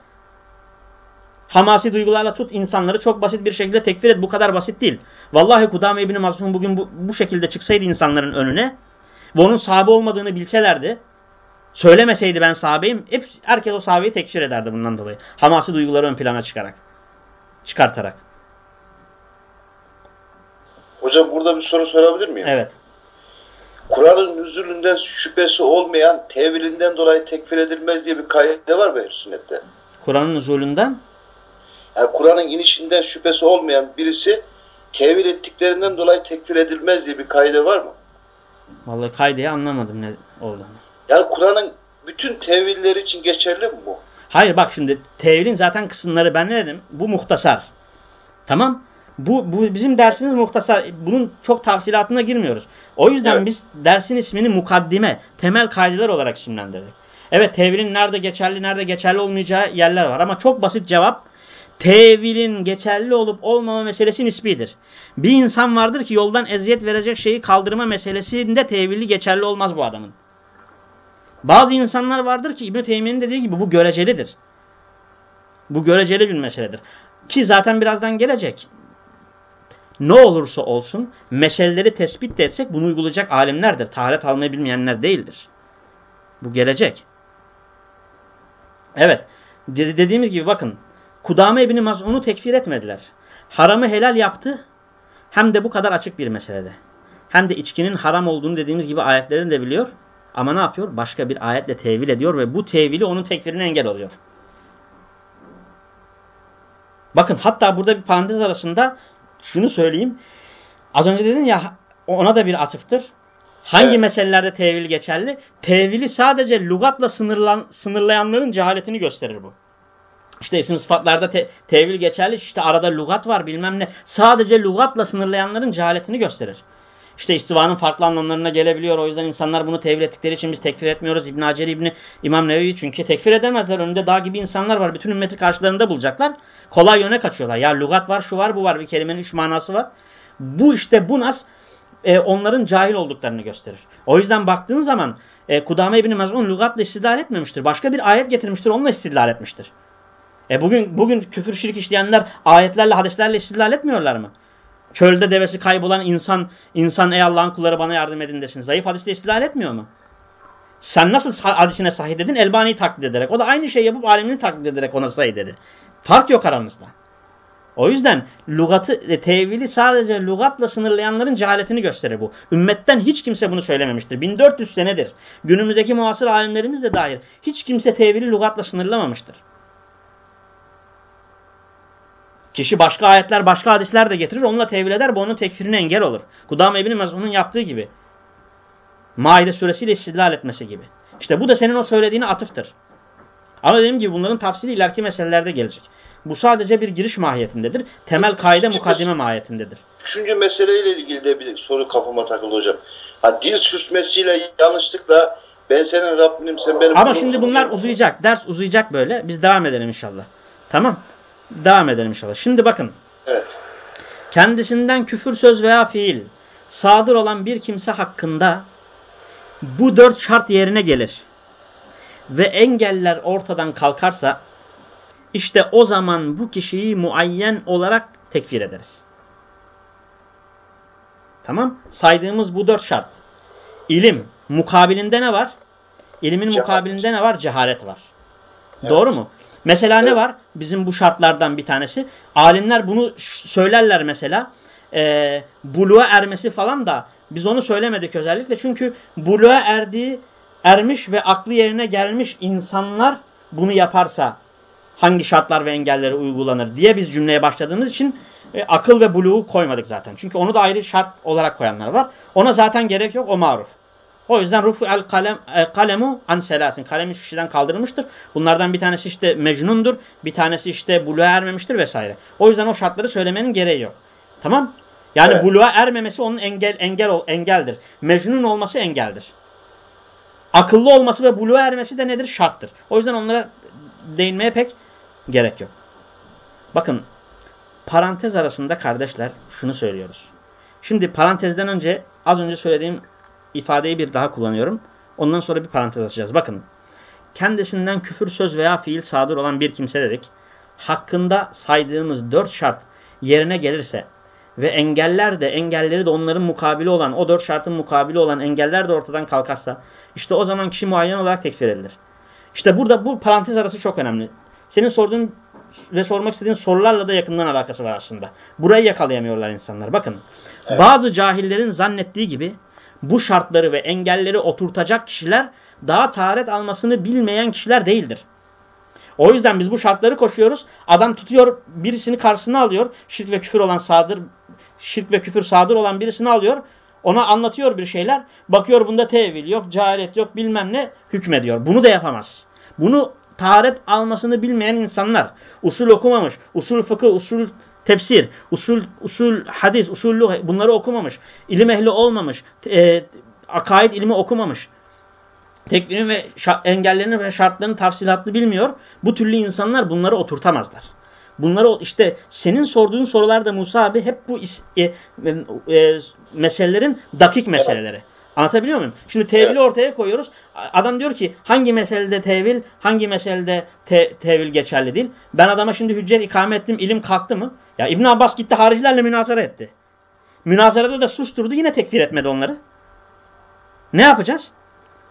S1: Hamasi duygularla tut insanları çok basit bir şekilde tekfir et. Bu kadar basit değil. Vallahi Kudame İbni Mazlum bugün bu, bu şekilde çıksaydı insanların önüne ve onun sahabe olmadığını bilselerdi, söylemeseydi ben sahabeyim, hep herkes o sahabeyi tekfir ederdi bundan dolayı. Hamasi duyguları ön plana çıkarak, çıkartarak.
S2: Hocam burada bir soru sorabilir miyim?
S1: Evet.
S2: Kur'an'ın nüzulünden şüphesi olmayan tevilinden dolayı tekfir edilmez diye bir kaide var mı sünnette?
S1: Kur'an'ın nüzulünden?
S2: Yani Kur'an'ın inişinden şüphesi olmayan birisi tevil ettiklerinden dolayı tekfir edilmez diye bir kaide var mı?
S1: Vallahi kaideyi anlamadım ne olduğunu.
S2: Yani Kur'an'ın bütün tevilleri için geçerli mi bu?
S1: Hayır bak şimdi tevilin zaten kısımları ben ne dedim? Bu muhtasar. Tamam. Bu, bu bizim dersimiz muhtasar. Bunun çok tafsilatına girmiyoruz. O yüzden evet. biz dersin ismini mukaddime, temel kaideler olarak isimlendirdik. Evet tevilin nerede geçerli, nerede geçerli olmayacağı yerler var. Ama çok basit cevap. Tevilin geçerli olup olmama meselesi nisbidir. Bir insan vardır ki yoldan eziyet verecek şeyi kaldırma meselesinde tevilli geçerli olmaz bu adamın. Bazı insanlar vardır ki İbn-i Teymiye'nin dediği gibi bu görecelidir. Bu göreceli bir meseledir. Ki zaten birazdan gelecek ne olursa olsun meseleleri tespit etsek bunu uygulayacak alimlerdir. Taharet almayı bilmeyenler değildir. Bu gelecek. Evet. Dediğimiz gibi bakın. Kudame İbni Maz'un'u tekfir etmediler. Haramı helal yaptı. Hem de bu kadar açık bir meselede. Hem de içkinin haram olduğunu dediğimiz gibi ayetlerini de biliyor. Ama ne yapıyor? Başka bir ayetle tevil ediyor ve bu tevili onun tekfirine engel oluyor. Bakın hatta burada bir parantez arasında şunu söyleyeyim. Az önce dedin ya ona da bir atıftır. Hangi evet. meselelerde tevil geçerli? Tevili sadece lügatla sınırlan, sınırlayanların cehaletini gösterir bu. İşte isim sıfatlarda te tevil geçerli. İşte arada lügat var bilmem ne. Sadece lügatla sınırlayanların cehaletini gösterir. İşte istivanın farklı anlamlarına gelebiliyor. O yüzden insanlar bunu tevil ettikleri için biz tekfir etmiyoruz. İbn Hacer İbni İmam Nevevi çünkü tekfir edemezler. Önünde dağ gibi insanlar var. Bütün ümmeti karşılarında bulacaklar. Kolay yöne kaçıyorlar. Ya lügat var, şu var, bu var. Bir kelimenin üç manası var. Bu işte bu nas e, onların cahil olduklarını gösterir. O yüzden baktığın zaman e, Kudame İbni Mezun lügatla istidlal etmemiştir. Başka bir ayet getirmiştir, onunla istidlal etmiştir. E bugün bugün küfür şirk işleyenler ayetlerle, hadislerle istidlal etmiyorlar mı? Çölde devesi kaybolan insan, insan ey Allah'ın kulları bana yardım edin desin. Zayıf hadiste istilal etmiyor mu? Sen nasıl hadisine sahih dedin? Elbani'yi taklit ederek. O da aynı şey yapıp alemini taklit ederek ona sahih dedi. Fark yok aramızda. O yüzden lugatı, e, tevili sadece lugatla sınırlayanların cehaletini gösterir bu. Ümmetten hiç kimse bunu söylememiştir. 1400 senedir. Günümüzdeki muasır alimlerimiz de dahil. Hiç kimse tevili lugatla sınırlamamıştır. Kişi başka ayetler, başka hadisler de getirir. Onunla tevil eder. Bu onun tekfirine engel olur. Kudame İbni Mezun'un yaptığı gibi. Maide suresiyle istidlal etmesi gibi. İşte bu da senin o söylediğine atıftır. Ama dediğim gibi bunların tafsili ileriki meselelerde gelecek. Bu sadece bir giriş mahiyetindedir. Temel kaide mukaddime mahiyetindedir.
S2: Üçüncü meseleyle ilgili de bir soru kafama takıldı hocam. Ha, dil sürtmesiyle yanlışlıkla ben senin Rabbinim sen benim...
S1: Ama şimdi bunlar uzayacak. Ders uzayacak böyle. Biz devam edelim inşallah. Tamam. Devam edelim inşallah. Şimdi bakın.
S2: Evet.
S1: Kendisinden küfür söz veya fiil sadır olan bir kimse hakkında bu dört şart yerine gelir ve engeller ortadan kalkarsa işte o zaman bu kişiyi muayyen olarak tekfir ederiz. Tamam. Saydığımız bu dört şart. İlim. Mukabilinde ne var? İlimin Cehalet. mukabilinde ne var? Cehalet var. Evet. Doğru mu? Mesela evet. ne var? Bizim bu şartlardan bir tanesi. Alimler bunu söylerler mesela. E, buluğa ermesi falan da biz onu söylemedik özellikle. Çünkü buluğa erdiği, ermiş ve aklı yerine gelmiş insanlar bunu yaparsa hangi şartlar ve engelleri uygulanır diye biz cümleye başladığımız için e, akıl ve buluğu koymadık zaten. Çünkü onu da ayrı şart olarak koyanlar var. Ona zaten gerek yok o maruf. O yüzden rufu el kalem e, kalemu an selasin. Kalem üç kişiden kaldırılmıştır. Bunlardan bir tanesi işte mecnundur. Bir tanesi işte buluğa ermemiştir vesaire. O yüzden o şartları söylemenin gereği yok. Tamam? Yani evet. buluğa ermemesi onun engel engel engeldir. Mecnun olması engeldir. Akıllı olması ve buluğa ermesi de nedir? Şarttır. O yüzden onlara değinmeye pek gerek yok. Bakın parantez arasında kardeşler şunu söylüyoruz. Şimdi parantezden önce az önce söylediğim ifadeyi bir daha kullanıyorum. Ondan sonra bir parantez açacağız. Bakın. Kendisinden küfür söz veya fiil sadır olan bir kimse dedik. Hakkında saydığımız dört şart yerine gelirse ve engeller de engelleri de onların mukabili olan o dört şartın mukabili olan engeller de ortadan kalkarsa işte o zaman kişi muayyen olarak tekfir edilir. İşte burada bu parantez arası çok önemli. Senin sorduğun ve sormak istediğin sorularla da yakından alakası var aslında. Burayı yakalayamıyorlar insanlar. Bakın evet. bazı cahillerin zannettiği gibi bu şartları ve engelleri oturtacak kişiler daha taharet almasını bilmeyen kişiler değildir. O yüzden biz bu şartları koşuyoruz. Adam tutuyor birisini karşısına alıyor. Şirk ve küfür olan sadır, şirk ve küfür sadır olan birisini alıyor. Ona anlatıyor bir şeyler. Bakıyor bunda tevil yok, cehalet yok bilmem ne hükmediyor. Bunu da yapamaz. Bunu taharet almasını bilmeyen insanlar. Usul okumamış. Usul fıkıh, usul tefsir, usul, usul hadis, usul bunları okumamış. İlim ehli olmamış. E, akaid ilmi okumamış. Tekvirin ve engellerini ve şartlarını tafsilatlı bilmiyor. Bu türlü insanlar bunları oturtamazlar. Bunları işte senin sorduğun sorularda Musa abi hep bu is, e, e, meselelerin dakik meseleleri. Anlatabiliyor muyum? Şimdi tevili evet. ortaya koyuyoruz. Adam diyor ki hangi meselede tevil, hangi meselede te tevil geçerli değil. Ben adama şimdi hüccet ikame ettim, ilim kalktı mı? Ya İbn Abbas gitti haricilerle münazara etti. Münazarada da susturdu yine tekfir etmedi onları. Ne yapacağız?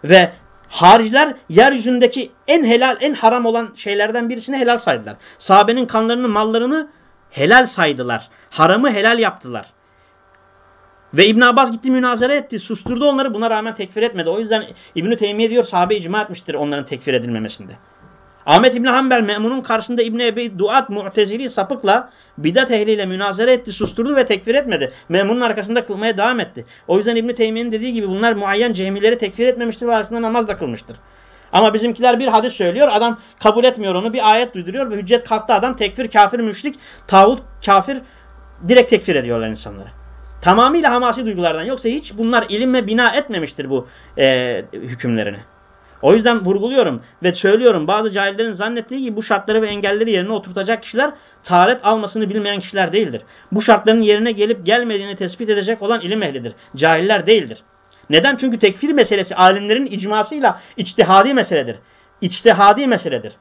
S1: Ve hariciler yeryüzündeki en helal, en haram olan şeylerden birisini helal saydılar. Sahabenin kanlarını, mallarını helal saydılar. Haramı helal yaptılar. Ve İbn Abbas gitti münazara etti. Susturdu onları. Buna rağmen tekfir etmedi. O yüzden İbn Teymiye diyor sahabe icma etmiştir onların tekfir edilmemesinde. Ahmet İbn Hanbel Memun'un karşısında İbn Ebi Duat Mu'tezili sapıkla bidat ehliyle münazara etti, susturdu ve tekfir etmedi. Memun'un arkasında kılmaya devam etti. O yüzden İbn Teymiye'nin dediği gibi bunlar muayyen cehmileri tekfir etmemiştir ve arasında namaz da kılmıştır. Ama bizimkiler bir hadis söylüyor, adam kabul etmiyor onu, bir ayet duyduruyor ve hüccet kalktı adam tekfir, kafir, müşrik, tağut, kafir direkt tekfir ediyorlar insanları. Tamamıyla hamasi duygulardan. Yoksa hiç bunlar ilimle bina etmemiştir bu e, hükümlerini. O yüzden vurguluyorum ve söylüyorum bazı cahillerin zannettiği gibi bu şartları ve engelleri yerine oturtacak kişiler taharet almasını bilmeyen kişiler değildir. Bu şartların yerine gelip gelmediğini tespit edecek olan ilim ehlidir. Cahiller değildir. Neden? Çünkü tekfir meselesi alimlerin icmasıyla içtihadi meseledir. İçtihadi meseledir.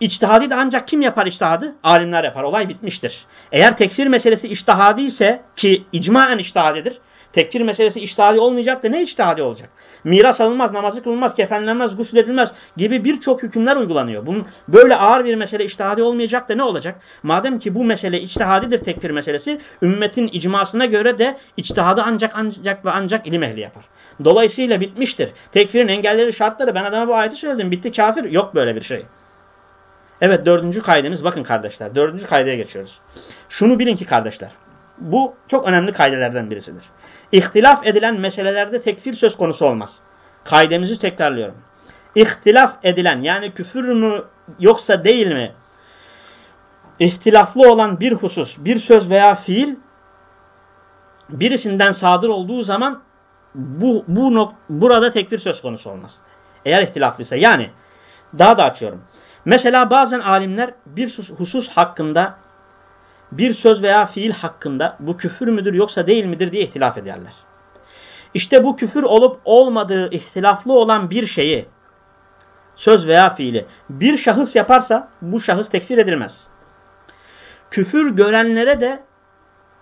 S1: İçtihadi de ancak kim yapar içtihadı? Alimler yapar. Olay bitmiştir. Eğer tekfir meselesi içtihadi ise ki icmaen içtihadidir. Tekfir meselesi içtihadi olmayacak da ne içtihadi olacak? Miras alınmaz, namazı kılınmaz, kefenlenmez, gusül edilmez gibi birçok hükümler uygulanıyor. Bunun böyle ağır bir mesele içtihadi olmayacak da ne olacak? Madem ki bu mesele içtihadidir tekfir meselesi, ümmetin icmasına göre de içtihadı ancak ancak ve ancak ilim ehli yapar. Dolayısıyla bitmiştir. Tekfirin engelleri, şartları ben adama bu ayeti söyledim. Bitti kafir. Yok böyle bir şey. Evet dördüncü kaydemiz bakın kardeşler. Dördüncü kaydeye geçiyoruz. Şunu bilin ki kardeşler. Bu çok önemli kaydelerden birisidir. İhtilaf edilen meselelerde tekfir söz konusu olmaz. Kaidemizi tekrarlıyorum. İhtilaf edilen yani küfür mü yoksa değil mi? İhtilaflı olan bir husus, bir söz veya fiil birisinden sadır olduğu zaman bu, bu burada tekfir söz konusu olmaz. Eğer ihtilaflıysa yani daha da açıyorum. Mesela bazen alimler bir husus hakkında bir söz veya fiil hakkında bu küfür müdür yoksa değil midir diye ihtilaf ederler. İşte bu küfür olup olmadığı ihtilaflı olan bir şeyi, söz veya fiili bir şahıs yaparsa bu şahıs tekfir edilmez. Küfür görenlere de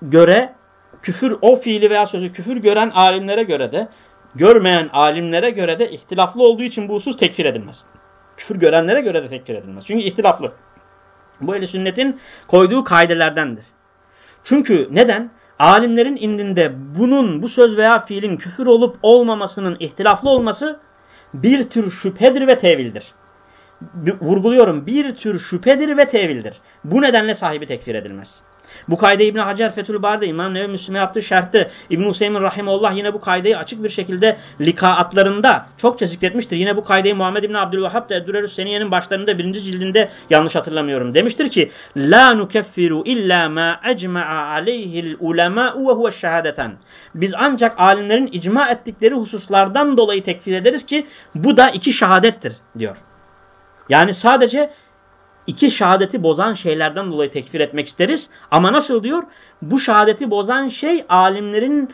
S1: göre, küfür o fiili veya sözü küfür gören alimlere göre de, görmeyen alimlere göre de ihtilaflı olduğu için bu husus tekfir edilmez. Küfür görenlere göre de tekfir edilmez. Çünkü ihtilaflı. Bu eli sünnetin koyduğu kaidelerdendir. Çünkü neden? Alimlerin indinde bunun bu söz veya fiilin küfür olup olmamasının ihtilaflı olması bir tür şüphedir ve tevildir. Vurguluyorum bir tür şüphedir ve tevildir. Bu nedenle sahibi tekfir edilmez. Bu kayda İbn Hacer Fethül Bari'de İmam Nevi Müslüme yaptığı şerhte İbn Hüseyin Rahimullah yine bu kaydeyi açık bir şekilde likaatlarında çokça zikretmiştir. Yine bu kaydeyi Muhammed İbn Abdülvahhab da Eddurerus Seniye'nin başlarında birinci cildinde yanlış hatırlamıyorum. Demiştir ki La nukeffiru illa ma ecma'a aleyhil ulema'u ve huve şehadeten. Biz ancak alimlerin icma ettikleri hususlardan dolayı tekfir ederiz ki bu da iki şehadettir diyor. Yani sadece iki şehadeti bozan şeylerden dolayı tekfir etmek isteriz. Ama nasıl diyor? Bu şehadeti bozan şey alimlerin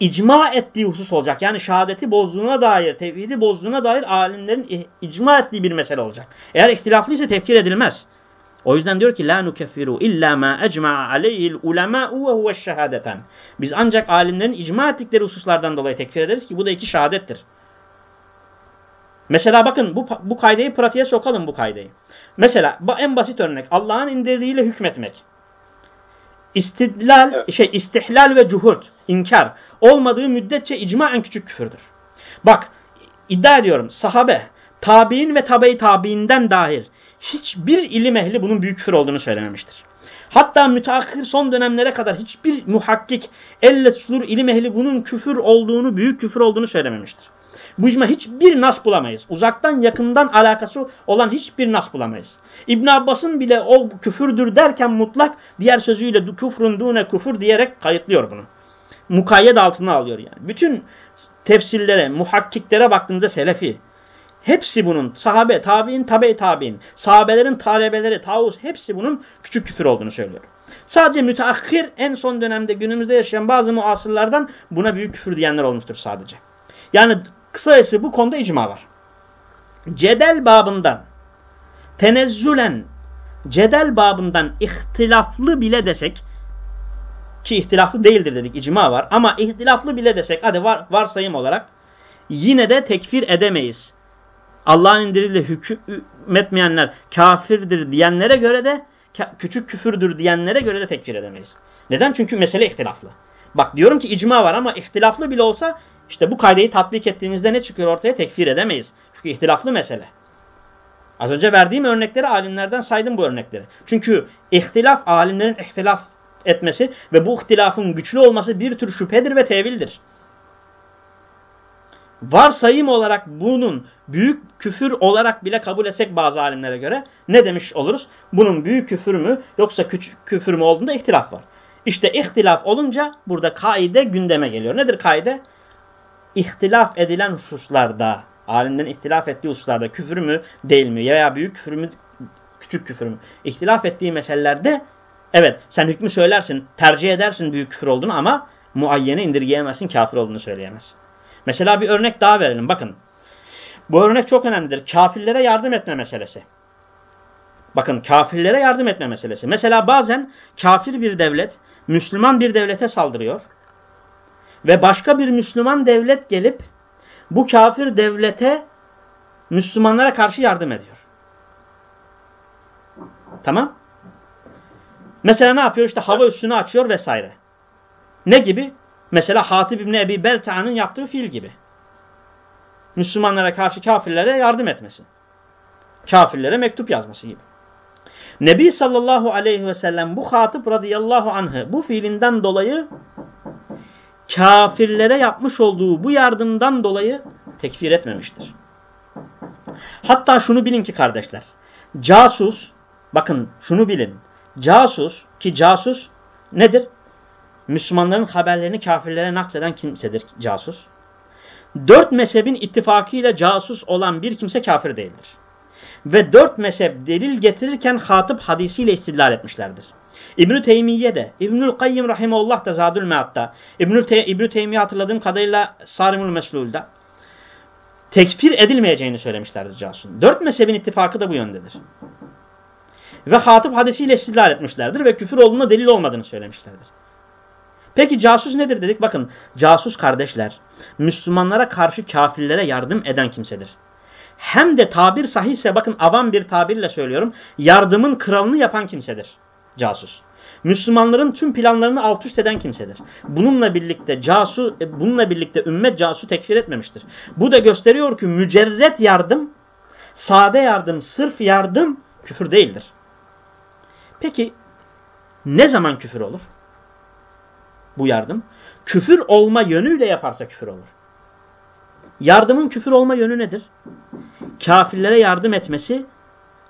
S1: icma ettiği husus olacak. Yani şehadeti bozduğuna dair, tevhidi bozduğuna dair alimlerin icma ettiği bir mesele olacak. Eğer ihtilaflıysa tekfir edilmez. O yüzden diyor ki la nukeffiru illa ma ecma'a aleyhil ulema'u ve huve şehadeten. Biz ancak alimlerin icma ettikleri hususlardan dolayı tekfir ederiz ki bu da iki şehadettir. Mesela bakın bu, bu kaydeyi pratiğe sokalım bu kaydeyi. Mesela en basit örnek Allah'ın indirdiğiyle hükmetmek. İstidlal, evet. şey istihlal ve cuhud, inkar olmadığı müddetçe icma en küçük küfürdür. Bak iddia ediyorum sahabe, tabi'in ve tabi tabi'inden dahil hiçbir ilim ehli bunun büyük küfür olduğunu söylememiştir. Hatta müteahhir son dönemlere kadar hiçbir muhakkik elle tutulur ilim ehli bunun küfür olduğunu, büyük küfür olduğunu söylememiştir. Bu icma hiçbir nas bulamayız. Uzaktan yakından alakası olan hiçbir nas bulamayız. İbn Abbas'ın bile o küfürdür derken mutlak diğer sözüyle küfrün dune küfür diyerek kayıtlıyor bunu. Mukayyet altına alıyor yani. Bütün tefsirlere, muhakkiklere baktığımızda selefi. Hepsi bunun sahabe, tabi'in, tabi tabi'in, sahabelerin talebeleri, tavus hepsi bunun küçük küfür olduğunu söylüyor. Sadece müteahhir en son dönemde günümüzde yaşayan bazı muasırlardan buna büyük küfür diyenler olmuştur sadece. Yani Kısacası bu konuda icma var. Cedel babından tenezzülen cedel babından ihtilaflı bile desek ki ihtilaflı değildir dedik icma var ama ihtilaflı bile desek hadi var, varsayım olarak yine de tekfir edemeyiz. Allah'ın indiriyle hükmetmeyenler kafirdir diyenlere göre de küçük küfürdür diyenlere göre de tekfir edemeyiz. Neden? Çünkü mesele ihtilaflı. Bak diyorum ki icma var ama ihtilaflı bile olsa işte bu kaydeyi tatbik ettiğimizde ne çıkıyor ortaya? Tekfir edemeyiz. Çünkü ihtilaflı mesele. Az önce verdiğim örnekleri alimlerden saydım bu örnekleri. Çünkü ihtilaf alimlerin ihtilaf etmesi ve bu ihtilafın güçlü olması bir tür şüphedir ve tevildir. Varsayım olarak bunun büyük küfür olarak bile kabul etsek bazı alimlere göre ne demiş oluruz? Bunun büyük küfür mü yoksa küçük küfür mü olduğunda ihtilaf var. İşte ihtilaf olunca burada kaide gündeme geliyor. Nedir kaide? İhtilaf edilen hususlarda, alimlerin ihtilaf ettiği hususlarda küfür mü değil mi veya büyük küfür mü küçük küfür mü? İhtilaf ettiği meselelerde evet sen hükmü söylersin, tercih edersin büyük küfür olduğunu ama muayyene indirgeyemezsin, kafir olduğunu söyleyemezsin. Mesela bir örnek daha verelim. Bakın. Bu örnek çok önemlidir. Kafirlere yardım etme meselesi. Bakın kafirlere yardım etme meselesi. Mesela bazen kafir bir devlet Müslüman bir devlete saldırıyor. Ve başka bir Müslüman devlet gelip bu kafir devlete Müslümanlara karşı yardım ediyor. Tamam. Mesela ne yapıyor? İşte hava üssünü açıyor vesaire. Ne gibi? Mesela Hatib İbni Ebi Belta'nın yaptığı fiil gibi. Müslümanlara karşı kafirlere yardım etmesi. Kafirlere mektup yazması gibi. Nebi sallallahu aleyhi ve sellem bu Hatip radıyallahu anh'ı bu fiilinden dolayı kafirlere yapmış olduğu bu yardımdan dolayı tekfir etmemiştir. Hatta şunu bilin ki kardeşler. Casus, bakın şunu bilin. Casus ki casus nedir? Müslümanların haberlerini kafirlere nakleden kimsedir casus. Dört mezhebin ittifakıyla casus olan bir kimse kafir değildir. Ve dört mezhep delil getirirken hatıp hadisiyle istidlal etmişlerdir. İbn-i Teymiye de, İbnül Kayyim Rahimullah da Zadül Mead'da, İbn-i Te İbn Teymiye hatırladığım kadarıyla Sarimul Meslul'da tekfir edilmeyeceğini söylemişlerdir casusun. Dört mezhebin ittifakı da bu yöndedir. Ve hatıp hadisiyle istidlal etmişlerdir ve küfür olduğuna delil olmadığını söylemişlerdir. Peki casus nedir dedik? Bakın casus kardeşler Müslümanlara karşı kafirlere yardım eden kimsedir. Hem de tabir sahihse bakın avam bir tabirle söylüyorum yardımın kralını yapan kimsedir casus. Müslümanların tüm planlarını alt üst eden kimsedir. Bununla birlikte casu, e, bununla birlikte ümmet casu tekfir etmemiştir. Bu da gösteriyor ki mücerret yardım, sade yardım, sırf yardım küfür değildir. Peki ne zaman küfür olur? bu yardım. Küfür olma yönüyle yaparsa küfür olur. Yardımın küfür olma yönü nedir? Kafirlere yardım etmesi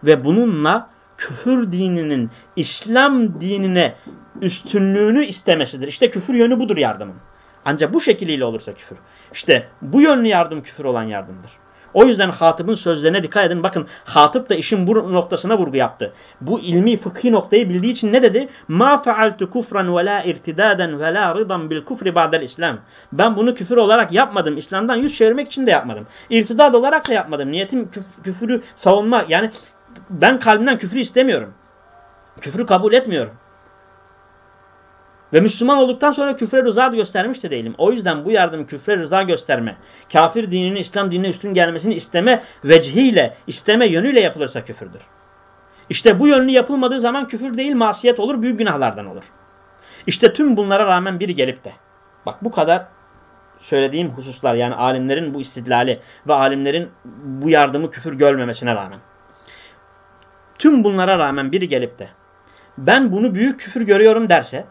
S1: ve bununla küfür dininin İslam dinine üstünlüğünü istemesidir. İşte küfür yönü budur yardımın. Ancak bu şekliyle olursa küfür. İşte bu yönlü yardım küfür olan yardımdır. O yüzden hatıbın sözlerine dikkat edin. Bakın hatıp da işin bu noktasına vurgu yaptı. Bu ilmi fıkhi noktayı bildiği için ne dedi? Ma faaltu kufran ve la irtidaden ve la ridan bil kufri ba'del İslam. Ben bunu küfür olarak yapmadım. İslam'dan yüz çevirmek için de yapmadım. İrtidad olarak da yapmadım. Niyetim küf küfürü savunma. Yani ben kalbimden küfrü istemiyorum. Küfrü kabul etmiyorum. Ve Müslüman olduktan sonra küfre rıza göstermiş de değilim. O yüzden bu yardım küfre rıza gösterme, kafir dininin İslam dinine üstün gelmesini isteme vecihiyle, isteme yönüyle yapılırsa küfürdür. İşte bu yönlü yapılmadığı zaman küfür değil masiyet olur, büyük günahlardan olur. İşte tüm bunlara rağmen biri gelip de, bak bu kadar söylediğim hususlar yani alimlerin bu istidlali ve alimlerin bu yardımı küfür görmemesine rağmen. Tüm bunlara rağmen biri gelip de ben bunu büyük küfür görüyorum derse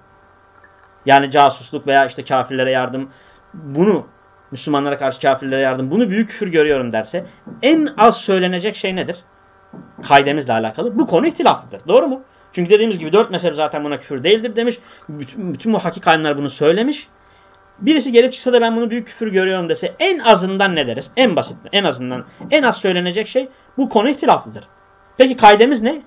S1: yani casusluk veya işte kafirlere yardım bunu Müslümanlara karşı kafirlere yardım bunu büyük küfür görüyorum derse en az söylenecek şey nedir? Kaidemizle alakalı. Bu konu ihtilaflıdır. Doğru mu? Çünkü dediğimiz gibi dört mezhep zaten buna küfür değildir demiş. Bütün, bütün muhakkik alimler bunu söylemiş. Birisi gelip çıksa da ben bunu büyük küfür görüyorum dese en azından ne deriz? En basit, en azından en az söylenecek şey bu konu ihtilaflıdır. Peki kaidemiz ne?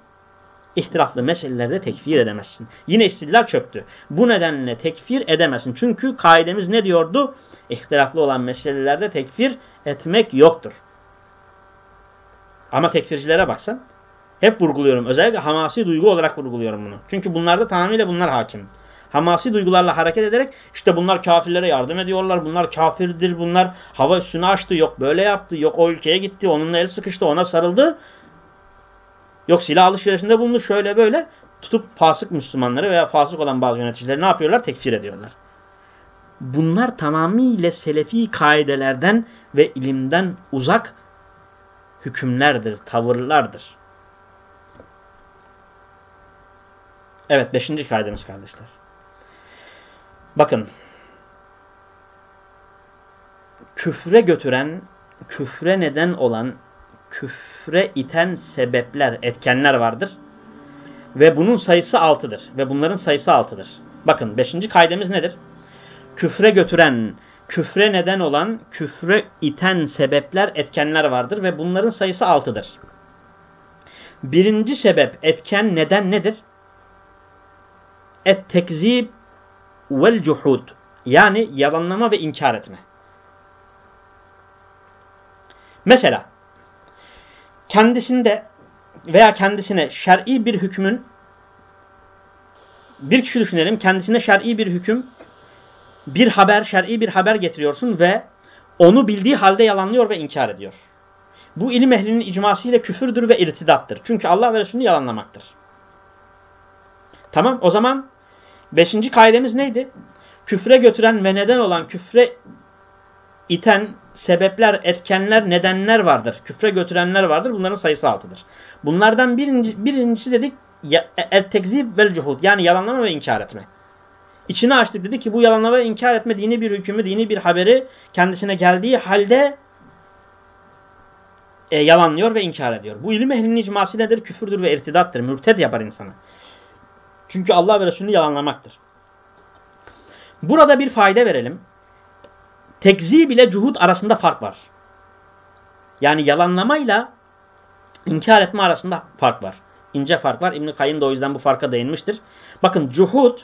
S1: İhtilaflı meselelerde tekfir edemezsin. Yine istidlal çöktü. Bu nedenle tekfir edemezsin. Çünkü kaidemiz ne diyordu? İhtilaflı olan meselelerde tekfir etmek yoktur. Ama tekfircilere baksan hep vurguluyorum. Özellikle hamasi duygu olarak vurguluyorum bunu. Çünkü bunlarda tamamıyla bunlar hakim. Hamasi duygularla hareket ederek işte bunlar kafirlere yardım ediyorlar. Bunlar kafirdir. Bunlar hava üstünü açtı. Yok böyle yaptı. Yok o ülkeye gitti. Onunla el sıkıştı. Ona sarıldı. Yok silah alışverişinde bulundu şöyle böyle tutup fasık Müslümanları veya fasık olan bazı yöneticileri ne yapıyorlar? Tekfir ediyorlar. bunlar tamamıyla selefi kaidelerden ve ilimden uzak hükümlerdir, tavırlardır. Evet, beşinci kaidemiz kardeşler. Bakın, küfre götüren, küfre neden olan, küfre iten sebepler, etkenler vardır. Ve bunun sayısı altıdır. Ve bunların sayısı altıdır. Bakın, beşinci kaidemiz nedir? Küfre götüren, küfre neden olan, küfre iten sebepler, etkenler vardır. Ve bunların sayısı altıdır. Birinci sebep, etken, neden nedir? Et-tekzib vel-cuhud. Yani yalanlama ve inkar etme. Mesela kendisinde veya kendisine şer'i bir hükmün bir kişi düşünelim kendisine şer'i bir hüküm bir haber, şer'i bir haber getiriyorsun ve onu bildiği halde yalanlıyor ve inkar ediyor. Bu ilim ehlinin icmasıyla küfürdür ve irtidattır. Çünkü Allah ve Resulünü yalanlamaktır. Tamam o zaman beşinci kaidemiz neydi? Küfre götüren ve neden olan küfre iten sebepler, etkenler, nedenler vardır. Küfre götürenler vardır. Bunların sayısı altıdır. Bunlardan birinci, birincisi dedik el-tekzib vel-cuhud. Yani yalanlama ve inkar etme. İçini açtık dedi ki bu yalanlama ve inkar etme dini bir hükmü, dini bir haberi kendisine geldiği halde e, yalanlıyor ve inkar ediyor. Bu ilim ehlinin icması nedir? Küfürdür ve irtidattır. Mürted yapar insanı. Çünkü Allah ve Resulünü yalanlamaktır. Burada bir fayda verelim. Tekzib ile cuhud arasında fark var. Yani yalanlamayla inkar etme arasında fark var. İnce fark var. İbn-i Kayyım da o yüzden bu farka değinmiştir. Bakın cuhud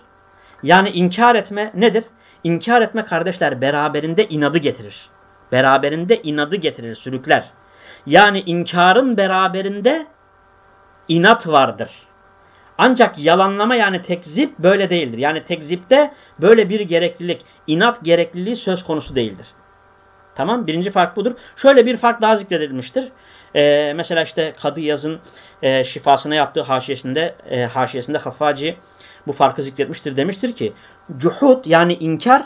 S1: yani inkar etme nedir? İnkar etme kardeşler beraberinde inadı getirir. Beraberinde inadı getirir, sürükler. Yani inkarın beraberinde inat vardır. Ancak yalanlama yani tekzip böyle değildir. Yani tekzipte böyle bir gereklilik, inat gerekliliği söz konusu değildir. Tamam birinci fark budur. Şöyle bir fark daha zikredilmiştir. Ee, mesela işte Kadı Yaz'ın e, şifasına yaptığı haşiyesinde, e, haşiyesinde Haffaci bu farkı zikretmiştir. Demiştir ki cuhud yani inkar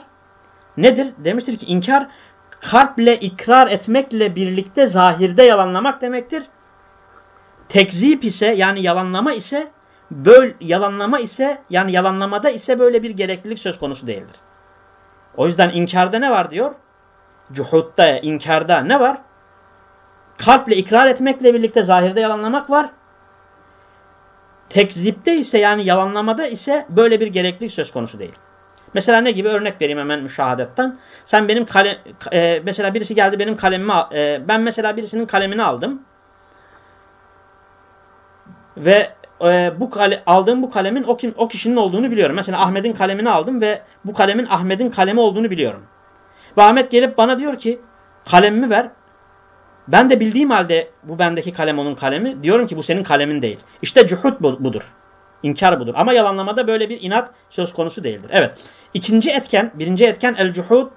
S1: nedir? Demiştir ki inkar kalple ikrar etmekle birlikte zahirde yalanlamak demektir. Tekzip ise yani yalanlama ise Böyle yalanlama ise yani yalanlamada ise böyle bir gereklilik söz konusu değildir. O yüzden inkarda ne var diyor? Cuhudda, inkarda ne var? Kalple ikrar etmekle birlikte zahirde yalanlamak var. Tekzipte ise yani yalanlamada ise böyle bir gereklilik söz konusu değil. Mesela ne gibi örnek vereyim hemen müşahadetten. Sen benim kalem, e, mesela birisi geldi benim kalemimi, e, ben mesela birisinin kalemini aldım. Ve e, bu kale, aldığım bu kalemin o, kim, o kişinin olduğunu biliyorum. Mesela Ahmet'in kalemini aldım ve bu kalemin Ahmet'in kalemi olduğunu biliyorum. Ve Ahmet gelip bana diyor ki kalemimi ver. Ben de bildiğim halde bu bendeki kalem onun kalemi. Diyorum ki bu senin kalemin değil. İşte cuhud budur. İnkar budur. Ama yalanlamada böyle bir inat söz konusu değildir. Evet. İkinci etken, birinci etken el cuhud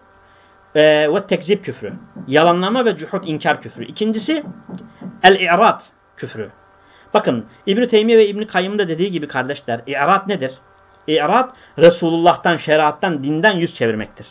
S1: e, ve tekzip küfrü. Yalanlama ve cuhud inkar küfrü. İkincisi el i'rad küfrü. Bakın İbn-i Teymiye ve İbn-i da dediği gibi kardeşler i'rat nedir? İ'rat Resulullah'tan, şeriattan, dinden yüz çevirmektir.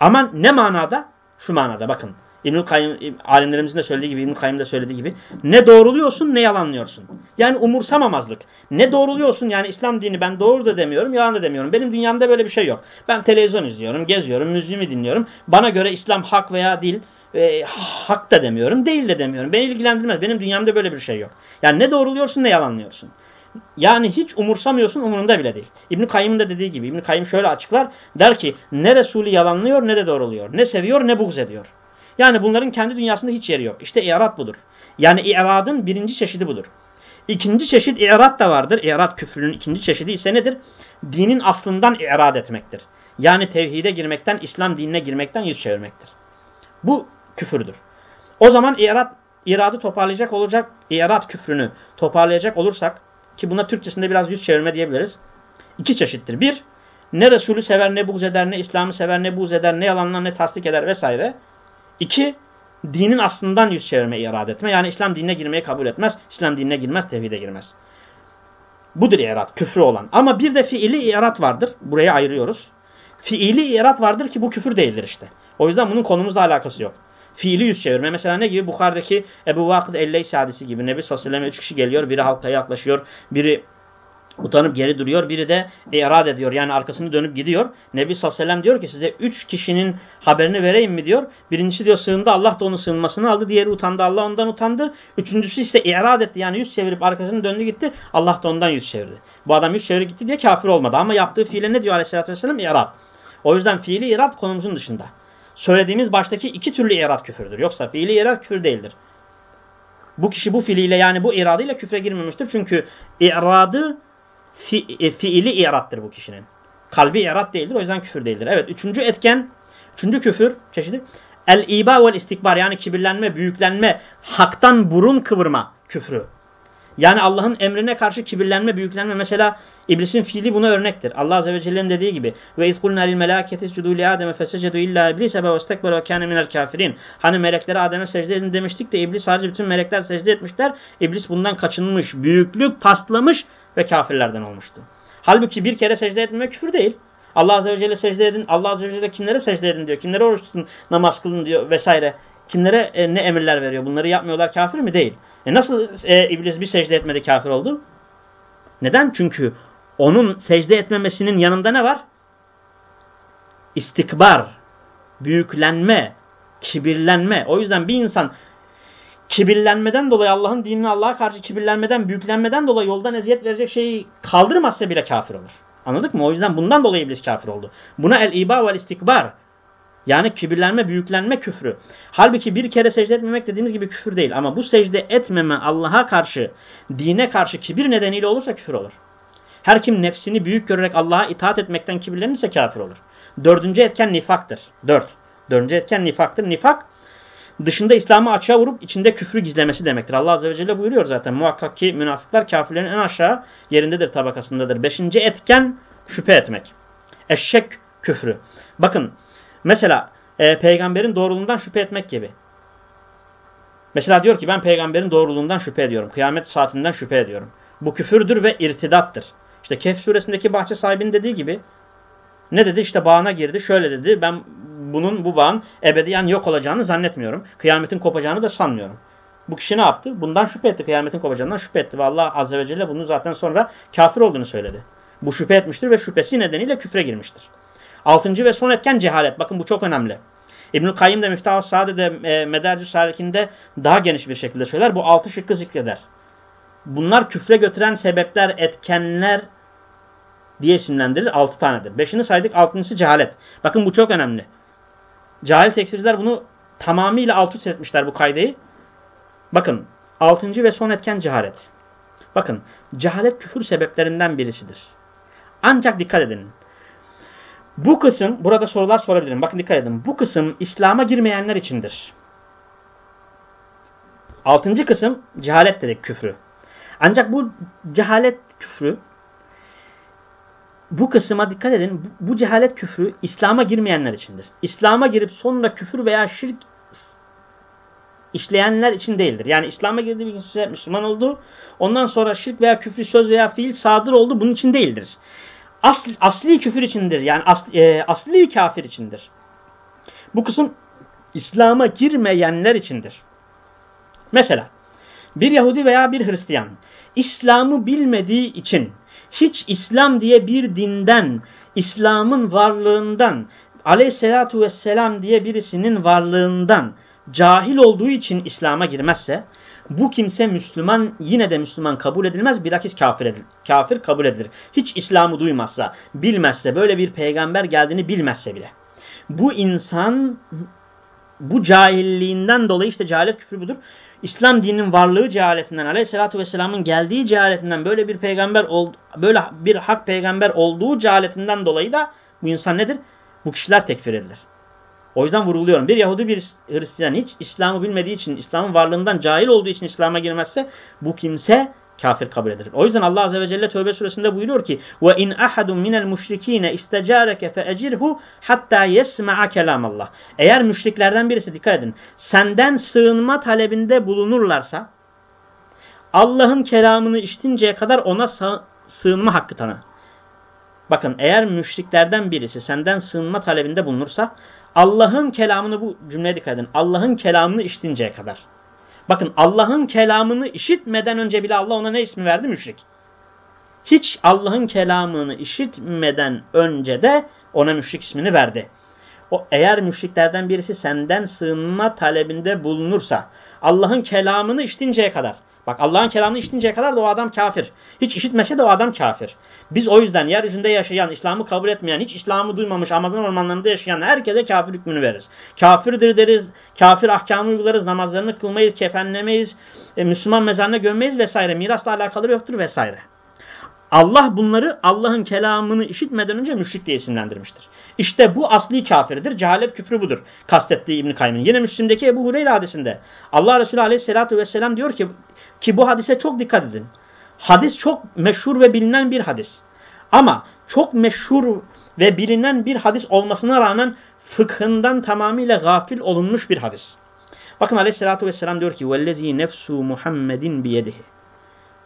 S1: Ama ne manada? Şu manada bakın. İbn-i Kayyım, alimlerimizin de söylediği gibi, İbn-i Kayyım da söylediği gibi ne doğruluyorsun ne yalanlıyorsun. Yani umursamamazlık. Ne doğruluyorsun yani İslam dini ben doğru da demiyorum, yalan da demiyorum. Benim dünyamda böyle bir şey yok. Ben televizyon izliyorum, geziyorum, müziğimi dinliyorum. Bana göre İslam hak veya değil e, hak da demiyorum, değil de demiyorum. Beni ilgilendirmez. Benim dünyamda böyle bir şey yok. Yani ne doğruluyorsun ne yalanlıyorsun. Yani hiç umursamıyorsun umurunda bile değil. İbn-i Kayyım'ın da dediği gibi. İbn-i Kayyım şöyle açıklar. Der ki ne Resulü yalanlıyor ne de doğruluyor. Ne seviyor ne buğz ediyor. Yani bunların kendi dünyasında hiç yeri yok. İşte i'rad budur. Yani i'radın birinci çeşidi budur. İkinci çeşit i'rad da vardır. İ'rad küfrünün ikinci çeşidi ise nedir? Dinin aslından i'rad etmektir. Yani tevhide girmekten, İslam dinine girmekten yüz çevirmektir. Bu küfürdür. O zaman irad, iradı toparlayacak olacak, irad küfrünü toparlayacak olursak ki buna Türkçesinde biraz yüz çevirme diyebiliriz. İki çeşittir. Bir, ne Resulü sever, ne buğz eder, ne İslam'ı sever, ne buğz eder, ne yalanlar, ne tasdik eder vesaire. İki, dinin aslından yüz çevirme irade etme. Yani İslam dinine girmeyi kabul etmez. İslam dinine girmez, tevhide girmez. Budur irad, küfrü olan. Ama bir de fiili irad vardır. Buraya ayırıyoruz. Fiili irat vardır ki bu küfür değildir işte. O yüzden bunun konumuzla alakası yok. Fiili yüz çevirme. Mesela ne gibi? Bukhari'deki Ebu Vakıd Elleysi hadisi gibi. Nebi sallallahu aleyhi ve sellem üç kişi geliyor. Biri halka yaklaşıyor. Biri utanıp geri duruyor. Biri de irad ediyor. Yani arkasını dönüp gidiyor. Nebi sallallahu aleyhi ve sellem diyor ki size üç kişinin haberini vereyim mi diyor. Birincisi diyor sığındı Allah da onun sığınmasını aldı. Diğeri utandı Allah ondan utandı. Üçüncüsü ise irad etti. Yani yüz çevirip arkasını döndü gitti. Allah da ondan yüz çevirdi. Bu adam yüz çevirip gitti diye kafir olmadı. Ama yaptığı fiile ne diyor aleyhissalatü vesselam? İrad. O yüzden fiili irad konumuzun dışında. Söylediğimiz baştaki iki türlü irad küfürdür. Yoksa fiili irad küfür değildir. Bu kişi bu fiiliyle yani bu iradıyla küfre girmemiştir. Çünkü iradı fi, e, fiili irattır bu kişinin. Kalbi irat değildir. O yüzden küfür değildir. Evet. Üçüncü etken, üçüncü küfür çeşidi el-iba vel istikbar yani kibirlenme, büyüklenme, haktan burun kıvırma küfrü. Yani Allah'ın emrine karşı kibirlenme, büyüklenme. Mesela iblisin fiili buna örnektir. Allah Azze ve Celle'nin dediği gibi ve izkulna lil melâketi iscudu li Adem'e fesecedu illa iblis ebe ve istekbere ve kâne minel kafirin. Hani meleklere Adem'e secde edin demiştik de iblis harici bütün melekler secde etmişler. İblis bundan kaçınmış, büyüklük taslamış ve kafirlerden olmuştu. Halbuki bir kere secde etmemek küfür değil. Allah Azze ve Celle secde edin. Allah Azze ve Celle kimlere secde edin diyor. Kimlere oruç tutun, namaz kılın diyor vesaire. Kimlere e, ne emirler veriyor? Bunları yapmıyorlar kafir mi? Değil. E nasıl e, iblis bir secde etmedi kafir oldu? Neden? Çünkü onun secde etmemesinin yanında ne var? İstikbar, büyüklenme, kibirlenme. O yüzden bir insan kibirlenmeden dolayı Allah'ın dinini Allah'a karşı kibirlenmeden, büyüklenmeden dolayı yoldan eziyet verecek şeyi kaldırmazsa bile kafir olur. Anladık mı? O yüzden bundan dolayı iblis kafir oldu. Buna el-iba vel istikbar yani kibirlenme, büyüklenme küfrü. Halbuki bir kere secde etmemek dediğimiz gibi küfür değil. Ama bu secde etmeme Allah'a karşı, dine karşı kibir nedeniyle olursa küfür olur. Her kim nefsini büyük görerek Allah'a itaat etmekten kibirlenirse kafir olur. Dördüncü etken nifaktır. Dört. Dördüncü etken nifaktır. Nifak dışında İslam'ı açığa vurup içinde küfrü gizlemesi demektir. Allah Azze ve Celle buyuruyor zaten. Muhakkak ki münafıklar kafirlerin en aşağı yerindedir, tabakasındadır. Beşinci etken şüphe etmek. Eşek küfrü. Bakın Mesela e, peygamberin doğruluğundan şüphe etmek gibi. Mesela diyor ki ben peygamberin doğruluğundan şüphe ediyorum. Kıyamet saatinden şüphe ediyorum. Bu küfürdür ve irtidattır. İşte Kehf suresindeki bahçe sahibinin dediği gibi ne dedi? İşte bağına girdi. Şöyle dedi. Ben bunun bu bağın ebediyen yok olacağını zannetmiyorum. Kıyametin kopacağını da sanmıyorum. Bu kişi ne yaptı? Bundan şüphe etti. Kıyametin kopacağından şüphe etti. Ve Allah Azze ve Celle bunu zaten sonra kafir olduğunu söyledi. Bu şüphe etmiştir ve şüphesi nedeniyle küfre girmiştir. Altıncı ve son etken cehalet. Bakın bu çok önemli. İbnül Kayyim de Miftah-ı Saade'de e, Medercü Salik'inde daha geniş bir şekilde söyler. Bu altı şıkkı zikreder. Bunlar küfre götüren sebepler, etkenler diye isimlendirir. Altı tanedir. Beşini saydık. Altıncısı cehalet. Bakın bu çok önemli. Cahil tekfirciler bunu tamamıyla alt üst etmişler bu kaydeyi. Bakın altıncı ve son etken cehalet. Bakın cehalet küfür sebeplerinden birisidir. Ancak dikkat edin. Bu kısım, burada sorular sorabilirim. Bakın dikkat edin. Bu kısım İslam'a girmeyenler içindir. Altıncı kısım cehalet dedik küfrü. Ancak bu cehalet küfrü bu kısma dikkat edin. Bu cehalet küfrü İslam'a girmeyenler içindir. İslam'a girip sonra küfür veya şirk işleyenler için değildir. Yani İslam'a girdi bir Müslüman oldu. Ondan sonra şirk veya küfür söz veya fiil sadır oldu. Bunun için değildir asli, asli küfür içindir. Yani asli, e, asli kafir içindir. Bu kısım İslam'a girmeyenler içindir. Mesela bir Yahudi veya bir Hristiyan İslam'ı bilmediği için hiç İslam diye bir dinden, İslam'ın varlığından, aleyhissalatu vesselam diye birisinin varlığından cahil olduğu için İslam'a girmezse bu kimse Müslüman yine de Müslüman kabul edilmez. Bilakis kafir, edilir, kafir kabul edilir. Hiç İslam'ı duymazsa, bilmezse, böyle bir peygamber geldiğini bilmezse bile. Bu insan bu cahilliğinden dolayı işte cehalet küfür budur. İslam dininin varlığı cehaletinden, aleyhissalatü vesselamın geldiği cehaletinden, böyle bir peygamber, böyle bir hak peygamber olduğu cehaletinden dolayı da bu insan nedir? Bu kişiler tekfir edilir. O yüzden vurguluyorum. Bir Yahudi bir Hristiyan hiç İslam'ı bilmediği için, İslam'ın varlığından cahil olduğu için İslam'a girmezse bu kimse kafir kabul edilir. O yüzden Allah Azze ve Celle Tövbe suresinde buyuruyor ki وَاِنْ اَحَدٌ مِنَ الْمُشْرِك۪ينَ اِسْتَجَارَكَ فَاَجِرْهُ حَتَّى يَسْمَعَ كَلَامَ Allah. Eğer müşriklerden birisi dikkat edin senden sığınma talebinde bulunurlarsa Allah'ın kelamını işitinceye kadar ona sığınma hakkı tanı. Bakın eğer müşriklerden birisi senden sığınma talebinde bulunursa Allah'ın kelamını bu cümleye dikkat edin. Allah'ın kelamını işitinceye kadar. Bakın Allah'ın kelamını işitmeden önce bile Allah ona ne ismi verdi? Müşrik. Hiç Allah'ın kelamını işitmeden önce de ona müşrik ismini verdi. O eğer müşriklerden birisi senden sığınma talebinde bulunursa Allah'ın kelamını işitinceye kadar Bak Allah'ın kelamını işitinceye kadar da o adam kafir. Hiç işitmese de o adam kafir. Biz o yüzden yeryüzünde yaşayan, İslam'ı kabul etmeyen, hiç İslam'ı duymamış Amazon ormanlarında yaşayan herkese kafir hükmünü veririz. Kafirdir deriz, kafir ahkamı uygularız, namazlarını kılmayız, kefenlemeyiz, e, Müslüman mezarına gömmeyiz vesaire. Mirasla alakaları yoktur vesaire. Allah bunları Allah'ın kelamını işitmeden önce müşrik diye isimlendirmiştir. İşte bu asli kafirdir. Cehalet küfrü budur. Kastettiği İbn-i Kayyım'ın. Yine Müslim'deki Ebu Hureyre hadisinde Allah Resulü aleyhissalatü vesselam diyor ki ki bu hadise çok dikkat edin. Hadis çok meşhur ve bilinen bir hadis. Ama çok meşhur ve bilinen bir hadis olmasına rağmen fıkhından tamamıyla gafil olunmuş bir hadis. Bakın aleyhissalatü vesselam diyor ki وَالَّذ۪ي nefsu Muhammedin biyedihi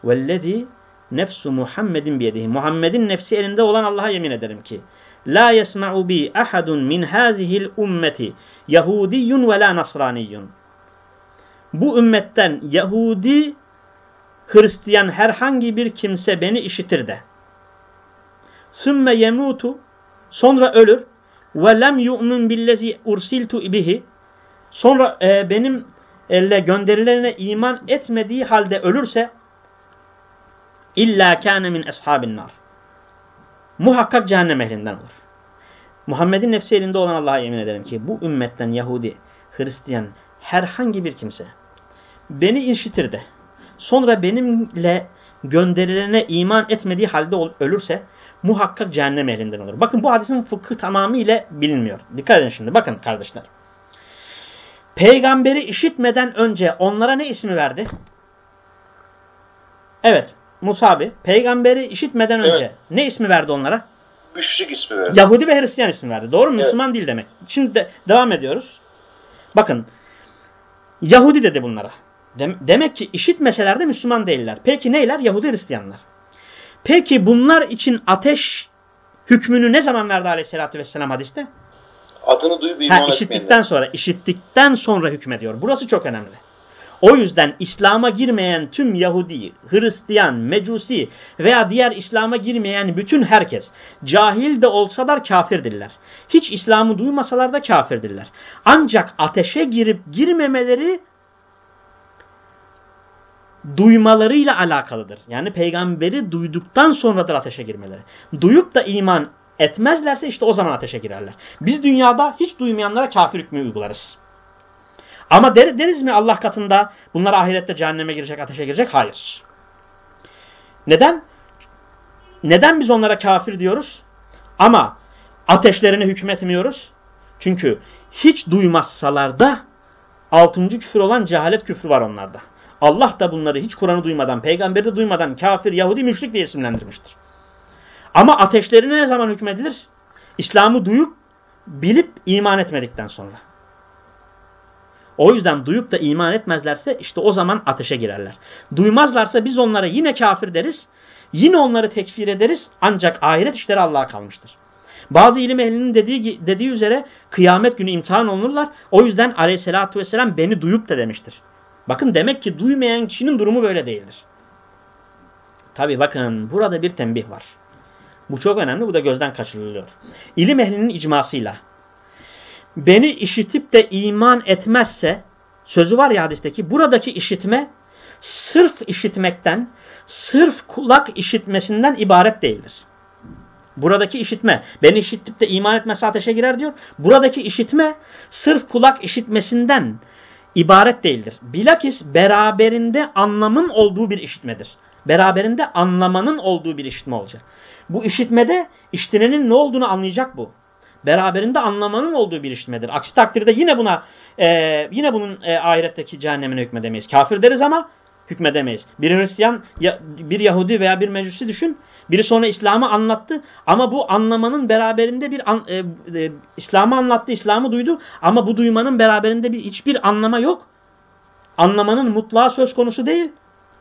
S1: وَالَّذ۪ي nefsu Muhammedin biyedihi. Muhammed'in nefsi elinde olan Allah'a yemin ederim ki La yesma'u bi ahadun min hazihil ummeti Yahudiyyun ve la Nasraniyyun. Bu ümmetten Yahudi, Hristiyan herhangi bir kimse beni işitir de. Sümme yemutu sonra ölür ve lem yu'min billezi ursiltu bihi sonra e, benim elle gönderilerine iman etmediği halde ölürse İlla kâne min eshabin nar. Muhakkak cehennem ehlinden olur. Muhammed'in nefsi elinde olan Allah'a yemin ederim ki bu ümmetten Yahudi, Hristiyan herhangi bir kimse beni işitir de sonra benimle gönderilene iman etmediği halde ölürse muhakkak cehennem ehlinden olur. Bakın bu hadisin fıkhı tamamıyla bilinmiyor. Dikkat edin şimdi. Bakın kardeşler. Peygamberi işitmeden önce onlara ne ismi verdi? Evet. Musabi peygamberi işitmeden önce evet. ne ismi verdi onlara?
S2: Müşrik ismi verdi.
S1: Yahudi ve Hristiyan ismi verdi. Doğru mu? Evet. Müslüman değil demek. Şimdi de, devam ediyoruz. Bakın Yahudi dedi bunlara. demek ki işitmeseler de Müslüman değiller. Peki neyler? Yahudi Hristiyanlar. Peki bunlar için ateş hükmünü ne zaman verdi aleyhissalatü vesselam hadiste?
S2: Adını duyup iman ha,
S1: işittikten sonra, işittikten sonra hükmediyor. Burası çok önemli. O yüzden İslam'a girmeyen tüm Yahudi, Hristiyan, Mecusi veya diğer İslam'a girmeyen bütün herkes cahil de olsalar kafirdirler. Hiç İslam'ı duymasalar da kafirdirler. Ancak ateşe girip girmemeleri duymalarıyla alakalıdır. Yani peygamberi duyduktan sonradır ateşe girmeleri. Duyup da iman etmezlerse işte o zaman ateşe girerler. Biz dünyada hiç duymayanlara kafir hükmü uygularız. Ama der, deriz mi Allah katında bunlar ahirette cehenneme girecek, ateşe girecek? Hayır. Neden? Neden biz onlara kafir diyoruz? Ama ateşlerine hükmetmiyoruz. Çünkü hiç duymazsalar da altıncı küfür olan cehalet küfrü var onlarda. Allah da bunları hiç Kur'an'ı duymadan, peygamberi de duymadan kafir, Yahudi, müşrik diye isimlendirmiştir. Ama ateşlerine ne zaman hükmedilir? İslam'ı duyup, bilip iman etmedikten sonra. O yüzden duyup da iman etmezlerse işte o zaman ateşe girerler. Duymazlarsa biz onlara yine kafir deriz. Yine onları tekfir ederiz ancak ahiret işleri Allah'a kalmıştır. Bazı ilim ehlinin dediği, dediği üzere kıyamet günü imtihan olurlar. O yüzden aleyhissalatü vesselam beni duyup da demiştir. Bakın demek ki duymayan kişinin durumu böyle değildir. Tabi bakın burada bir tembih var. Bu çok önemli. Bu da gözden kaçırılıyor. İlim ehlinin icmasıyla beni işitip de iman etmezse sözü var ya hadisteki buradaki işitme sırf işitmekten, sırf kulak işitmesinden ibaret değildir. Buradaki işitme, beni işitip de iman etmezse ateşe girer diyor. Buradaki işitme sırf kulak işitmesinden ibaret değildir. Bilakis beraberinde anlamın olduğu bir işitmedir. Beraberinde anlamanın olduğu bir işitme olacak. Bu işitmede işitinenin ne olduğunu anlayacak bu beraberinde anlamanın olduğu bir işitmedir. Aksi takdirde yine buna e, yine bunun e, ahiretteki cehennemine hükmedemeyiz. Kafir deriz ama hükmedemeyiz. Bir Hristiyan, ya, bir Yahudi veya bir Mecusi düşün. Biri sonra İslam'ı anlattı ama bu anlamanın beraberinde bir an, e, e, İslam'ı anlattı, İslam'ı duydu ama bu duymanın beraberinde bir hiçbir anlama yok. Anlamanın mutlağı söz konusu değil.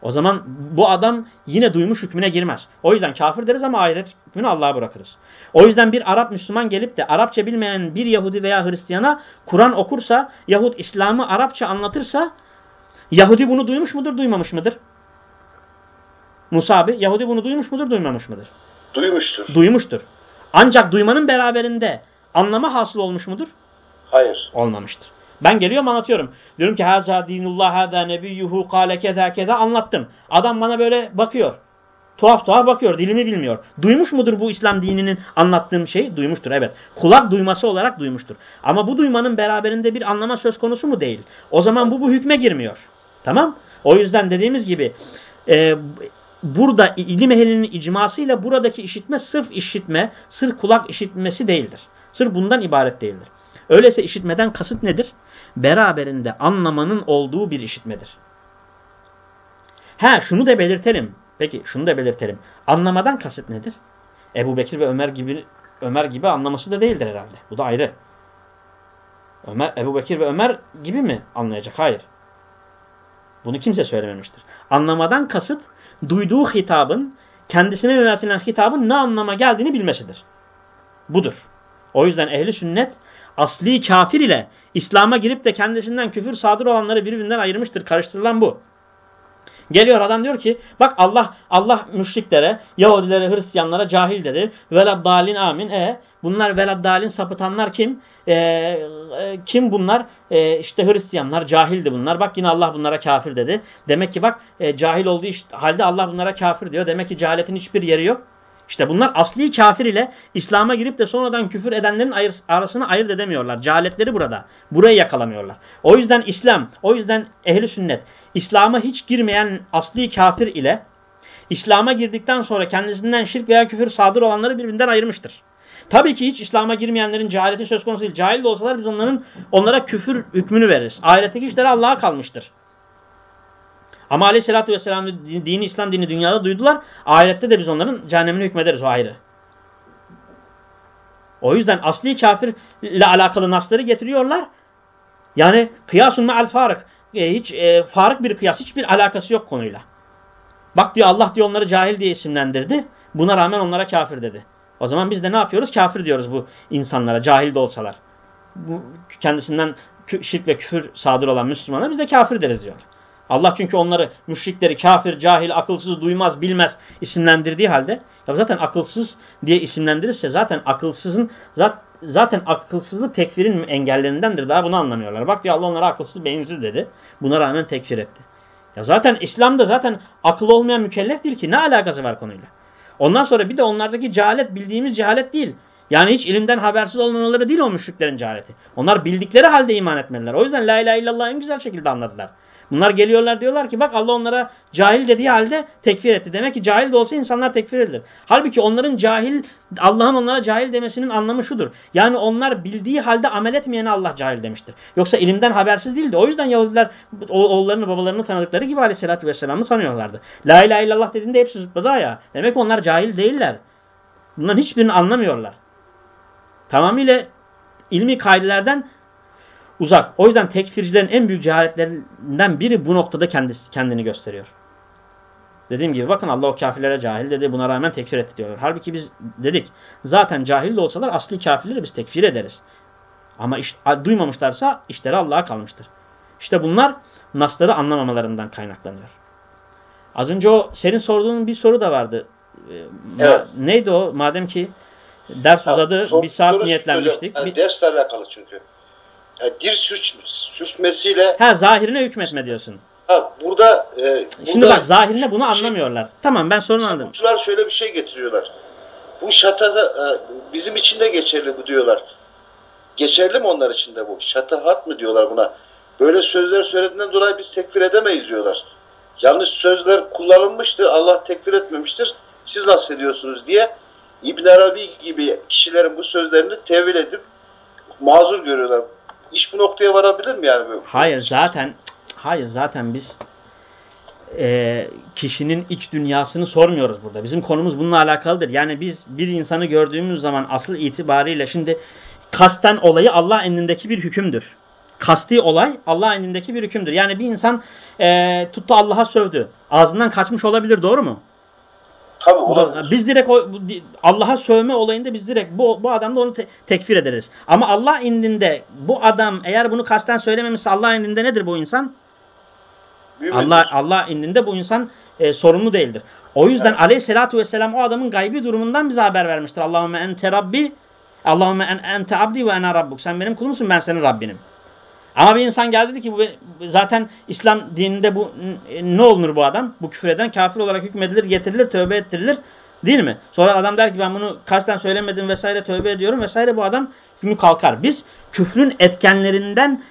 S1: O zaman bu adam yine duymuş hükmüne girmez. O yüzden kafir deriz ama ahiret hükmünü Allah'a bırakırız. O yüzden bir Arap Müslüman gelip de Arapça bilmeyen bir Yahudi veya Hristiyana Kur'an okursa yahut İslam'ı Arapça anlatırsa Yahudi bunu duymuş mudur, duymamış mıdır? Musa abi, Yahudi bunu duymuş mudur, duymamış mıdır?
S2: Duymuştur.
S1: Duymuştur. Ancak duymanın beraberinde anlama hasıl olmuş mudur?
S2: Hayır.
S1: Olmamıştır. Ben geliyorum anlatıyorum. Diyorum ki haza dinullah hada nebiyyuhu kâle keza keza anlattım. Adam bana böyle bakıyor. Tuhaf tuhaf bakıyor. Dilimi bilmiyor. Duymuş mudur bu İslam dininin anlattığım şey? Duymuştur evet. Kulak duyması olarak duymuştur. Ama bu duymanın beraberinde bir anlama söz konusu mu değil? O zaman bu bu hükme girmiyor. Tamam? O yüzden dediğimiz gibi e, burada ilim ehlinin icmasıyla buradaki işitme sırf işitme, sırf kulak işitmesi değildir. Sırf bundan ibaret değildir. Öyleyse işitmeden kasıt nedir? Beraberinde anlamanın olduğu bir işitmedir. Ha şunu da belirtelim. Peki şunu da belirtelim. Anlamadan kasıt nedir? Ebu Bekir ve Ömer gibi Ömer gibi anlaması da değildir herhalde. Bu da ayrı. Ömer, Ebu Bekir ve Ömer gibi mi anlayacak? Hayır. Bunu kimse söylememiştir. Anlamadan kasıt duyduğu hitabın, kendisine yöneltilen hitabın ne anlama geldiğini bilmesidir. Budur. O yüzden ehli sünnet asli kafir ile İslam'a girip de kendisinden küfür sadır olanları birbirinden ayırmıştır. Karıştırılan bu. Geliyor adam diyor ki bak Allah Allah müşriklere, Yahudilere, Hristiyanlara cahil dedi. Velad dalin amin. E bunlar velad dalin sapıtanlar kim? E, e, kim bunlar? E, işte Hristiyanlar cahildi bunlar. Bak yine Allah bunlara kafir dedi. Demek ki bak e, cahil olduğu işte, halde Allah bunlara kafir diyor. Demek ki cehaletin hiçbir yeri yok. İşte bunlar asli kafir ile İslam'a girip de sonradan küfür edenlerin ayır, arasını ayırt edemiyorlar. Cehaletleri burada. Burayı yakalamıyorlar. O yüzden İslam, o yüzden ehli sünnet, İslam'a hiç girmeyen asli kafir ile İslam'a girdikten sonra kendisinden şirk veya küfür sadır olanları birbirinden ayırmıştır. Tabii ki hiç İslam'a girmeyenlerin cehaleti söz konusu değil. Cahil de olsalar biz onların onlara küfür hükmünü veririz. Ahiretteki işleri Allah'a kalmıştır. Ama aleyhissalatü vesselam dini İslam dini dünyada duydular. Ahirette de biz onların cehennemine hükmederiz o ayrı. O yüzden asli kafirle alakalı nasları getiriyorlar. Yani kıyasun me'al farık. E, hiç e, farık bir kıyas. Hiçbir alakası yok konuyla. Bak diyor Allah diyor onları cahil diye isimlendirdi. Buna rağmen onlara kafir dedi. O zaman biz de ne yapıyoruz? Kafir diyoruz bu insanlara cahil de olsalar. Bu, kendisinden şirk ve küfür sadır olan Müslümanlar biz de kafir deriz diyorlar. Allah çünkü onları müşrikleri kafir, cahil, akılsız, duymaz, bilmez isimlendirdiği halde ya zaten akılsız diye isimlendirirse zaten akılsızın zaten akılsızlık tekfirin engellerindendir. Daha bunu anlamıyorlar. Bak diyor Allah onlara akılsız, beyinsiz dedi. Buna rağmen tekfir etti. Ya zaten İslam'da zaten akıl olmayan mükellef değil ki. Ne alakası var konuyla? Ondan sonra bir de onlardaki cehalet bildiğimiz cehalet değil. Yani hiç ilimden habersiz olmamaları değil o müşriklerin cehaleti. Onlar bildikleri halde iman etmediler. O yüzden la ilahe illallah en güzel şekilde anladılar. Bunlar geliyorlar diyorlar ki bak Allah onlara cahil dediği halde tekfir etti. Demek ki cahil de olsa insanlar tekfir edilir. Halbuki onların cahil, Allah'ın onlara cahil demesinin anlamı şudur. Yani onlar bildiği halde amel etmeyene Allah cahil demiştir. Yoksa ilimden habersiz değildi. O yüzden Yahudiler oğullarını babalarını tanıdıkları gibi aleyhissalatü vesselam'ı tanıyorlardı. La ilahe illallah dediğinde hepsi zıtladı ya. Demek ki onlar cahil değiller. Bunların hiçbirini anlamıyorlar. Tamamıyla ilmi kaidelerden uzak. O yüzden tekfircilerin en büyük cehaletlerinden biri bu noktada kendisi, kendini gösteriyor. Dediğim gibi bakın Allah o kafirlere cahil dedi buna rağmen tekfir etti diyorlar. Halbuki biz dedik zaten cahil de olsalar asli kafirleri biz tekfir ederiz. Ama iş, duymamışlarsa işleri Allah'a kalmıştır. İşte bunlar nasları anlamamalarından kaynaklanıyor. Az önce o senin sorduğun bir soru da vardı. Ee, evet. Neydi o? Madem ki ders uzadı, ha, bir saat niyetlenmiştik.
S2: Yani dersle alakalı çünkü yani dil sürç, sürçmesiyle
S1: Ha zahirine hükmetme diyorsun.
S2: Ha burada, e, burada
S1: Şimdi bak zahirine bunu şey, anlamıyorlar. Tamam ben sorunu anladım.
S2: Sabuncular şöyle bir şey getiriyorlar. Bu şatada e, bizim için de geçerli bu diyorlar. Geçerli mi onlar için de bu? Şatahat mı diyorlar buna? Böyle sözler söylediğinden dolayı biz tekfir edemeyiz diyorlar. Yanlış sözler kullanılmıştır. Allah tekfir etmemiştir. Siz nasıl ediyorsunuz diye İbn Arabi gibi kişilerin bu sözlerini tevil edip mazur görüyorlar. İş bu noktaya varabilir mi yani?
S1: Hayır zaten hayır zaten biz e, kişinin iç dünyasını sormuyoruz burada. Bizim konumuz bununla alakalıdır. Yani biz bir insanı gördüğümüz zaman asıl itibariyle şimdi kasten olayı Allah elindeki bir hükümdür. kasti olay Allah indindeki bir hükümdür. Yani bir insan e, tuttu Allah'a sövdü. Ağzından kaçmış olabilir doğru mu?
S2: Tabii olabilir.
S1: Biz direkt Allah'a sövme olayında biz direkt bu, bu adamda onu te tekfir ederiz. Ama Allah indinde bu adam eğer bunu kasten söylememişse Allah indinde nedir bu insan?
S2: Mümindir.
S1: Allah Allah indinde bu insan e, sorumlu değildir. O yüzden evet. aleyhissalatu vesselam o adamın gaybi durumundan bize haber vermiştir. Allahümme ente rabbi Allahümme en, ente abdi ve ena rabbuk. Sen benim kulumsun ben senin Rabbinim. Ama bir insan geldi dedi ki bu zaten İslam dininde bu ne olunur bu adam? Bu küfür eden kafir olarak hükmedilir, getirilir, tövbe ettirilir. Değil mi? Sonra adam der ki ben bunu kaçtan söylemedim vesaire tövbe ediyorum vesaire bu adam hükmü kalkar. Biz küfrün etkenlerinden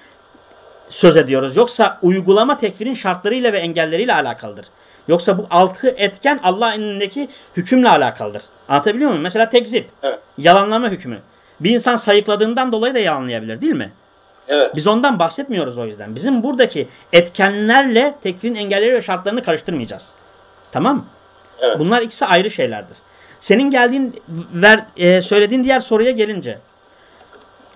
S1: söz ediyoruz. Yoksa uygulama tekfirin şartlarıyla ve engelleriyle alakalıdır. Yoksa bu altı etken Allah indindeki hükümle alakalıdır. Anlatabiliyor muyum? Mesela tekzip.
S2: Evet.
S1: Yalanlama hükmü. Bir insan sayıkladığından dolayı da yalanlayabilir değil mi?
S2: Evet.
S1: Biz ondan bahsetmiyoruz o yüzden. Bizim buradaki etkenlerle tekfirin engelleri ve şartlarını karıştırmayacağız. Tamam mı?
S2: Evet.
S1: Bunlar ikisi ayrı şeylerdir. Senin geldiğin, ver, e, söylediğin diğer soruya gelince.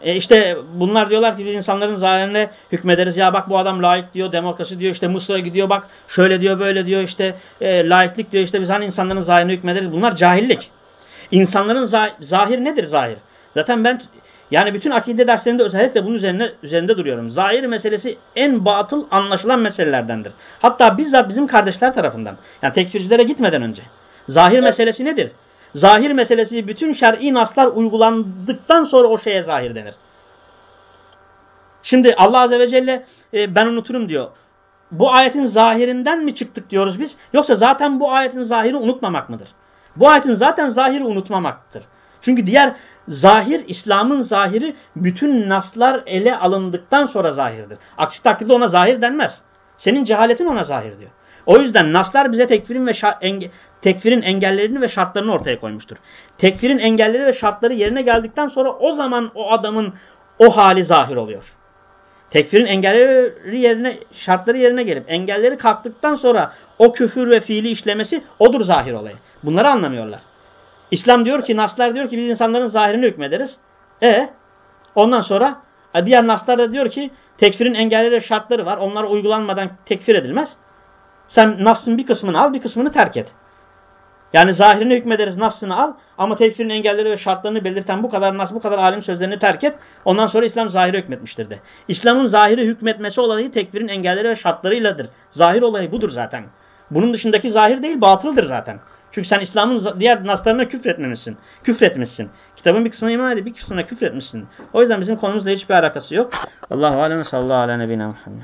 S1: E işte bunlar diyorlar ki biz insanların zahirine hükmederiz. Ya bak bu adam layık diyor, demokrasi diyor, işte Mısır'a gidiyor bak şöyle diyor, böyle diyor, işte e, laiklik diyor, işte biz hani insanların zahirine hükmederiz. Bunlar cahillik. İnsanların zah zahir nedir zahir? Zaten ben yani bütün akide derslerinde özellikle bunun üzerine üzerinde duruyorum. Zahir meselesi en batıl anlaşılan meselelerdendir. Hatta bizzat bizim kardeşler tarafından. Yani tekfircilere gitmeden önce. Zahir evet. meselesi nedir? Zahir meselesi bütün şer'i naslar uygulandıktan sonra o şeye zahir denir. Şimdi Allah Azze ve Celle e, ben unuturum diyor. Bu ayetin zahirinden mi çıktık diyoruz biz? Yoksa zaten bu ayetin zahiri unutmamak mıdır? Bu ayetin zaten zahiri unutmamaktır. Çünkü diğer zahir, İslam'ın zahiri bütün naslar ele alındıktan sonra zahirdir. Aksi takdirde ona zahir denmez. Senin cehaletin ona zahir diyor. O yüzden naslar bize tekfirin ve enge tekfirin engellerini ve şartlarını ortaya koymuştur. Tekfirin engelleri ve şartları yerine geldikten sonra o zaman o adamın o hali zahir oluyor. Tekfirin engelleri yerine, şartları yerine gelip engelleri kalktıktan sonra o küfür ve fiili işlemesi odur zahir olayı. Bunları anlamıyorlar. İslam diyor ki, naslar diyor ki biz insanların zahirini hükmederiz. E ondan sonra diğer naslar da diyor ki tekfirin engelleri ve şartları var. Onlar uygulanmadan tekfir edilmez. Sen Nas'ın bir kısmını al, bir kısmını terk et. Yani zahirini hükmederiz, Nas'ını al ama tekfirin engelleri ve şartlarını belirten bu kadar Nas, bu kadar alim sözlerini terk et. Ondan sonra İslam zahiri hükmetmiştir de. İslam'ın zahiri hükmetmesi olayı tekfirin engelleri ve şartlarıyladır. Zahir olayı budur zaten. Bunun dışındaki zahir değil, batıldır zaten. Çünkü sen İslam'ın diğer naslarına küfretmemişsin. Küfretmişsin. Kitabın bir kısmına iman edip bir kısmına küfretmişsin. O yüzden bizim konumuzla hiçbir alakası yok. Allahu alem sallallahu aleyhi ve sellem.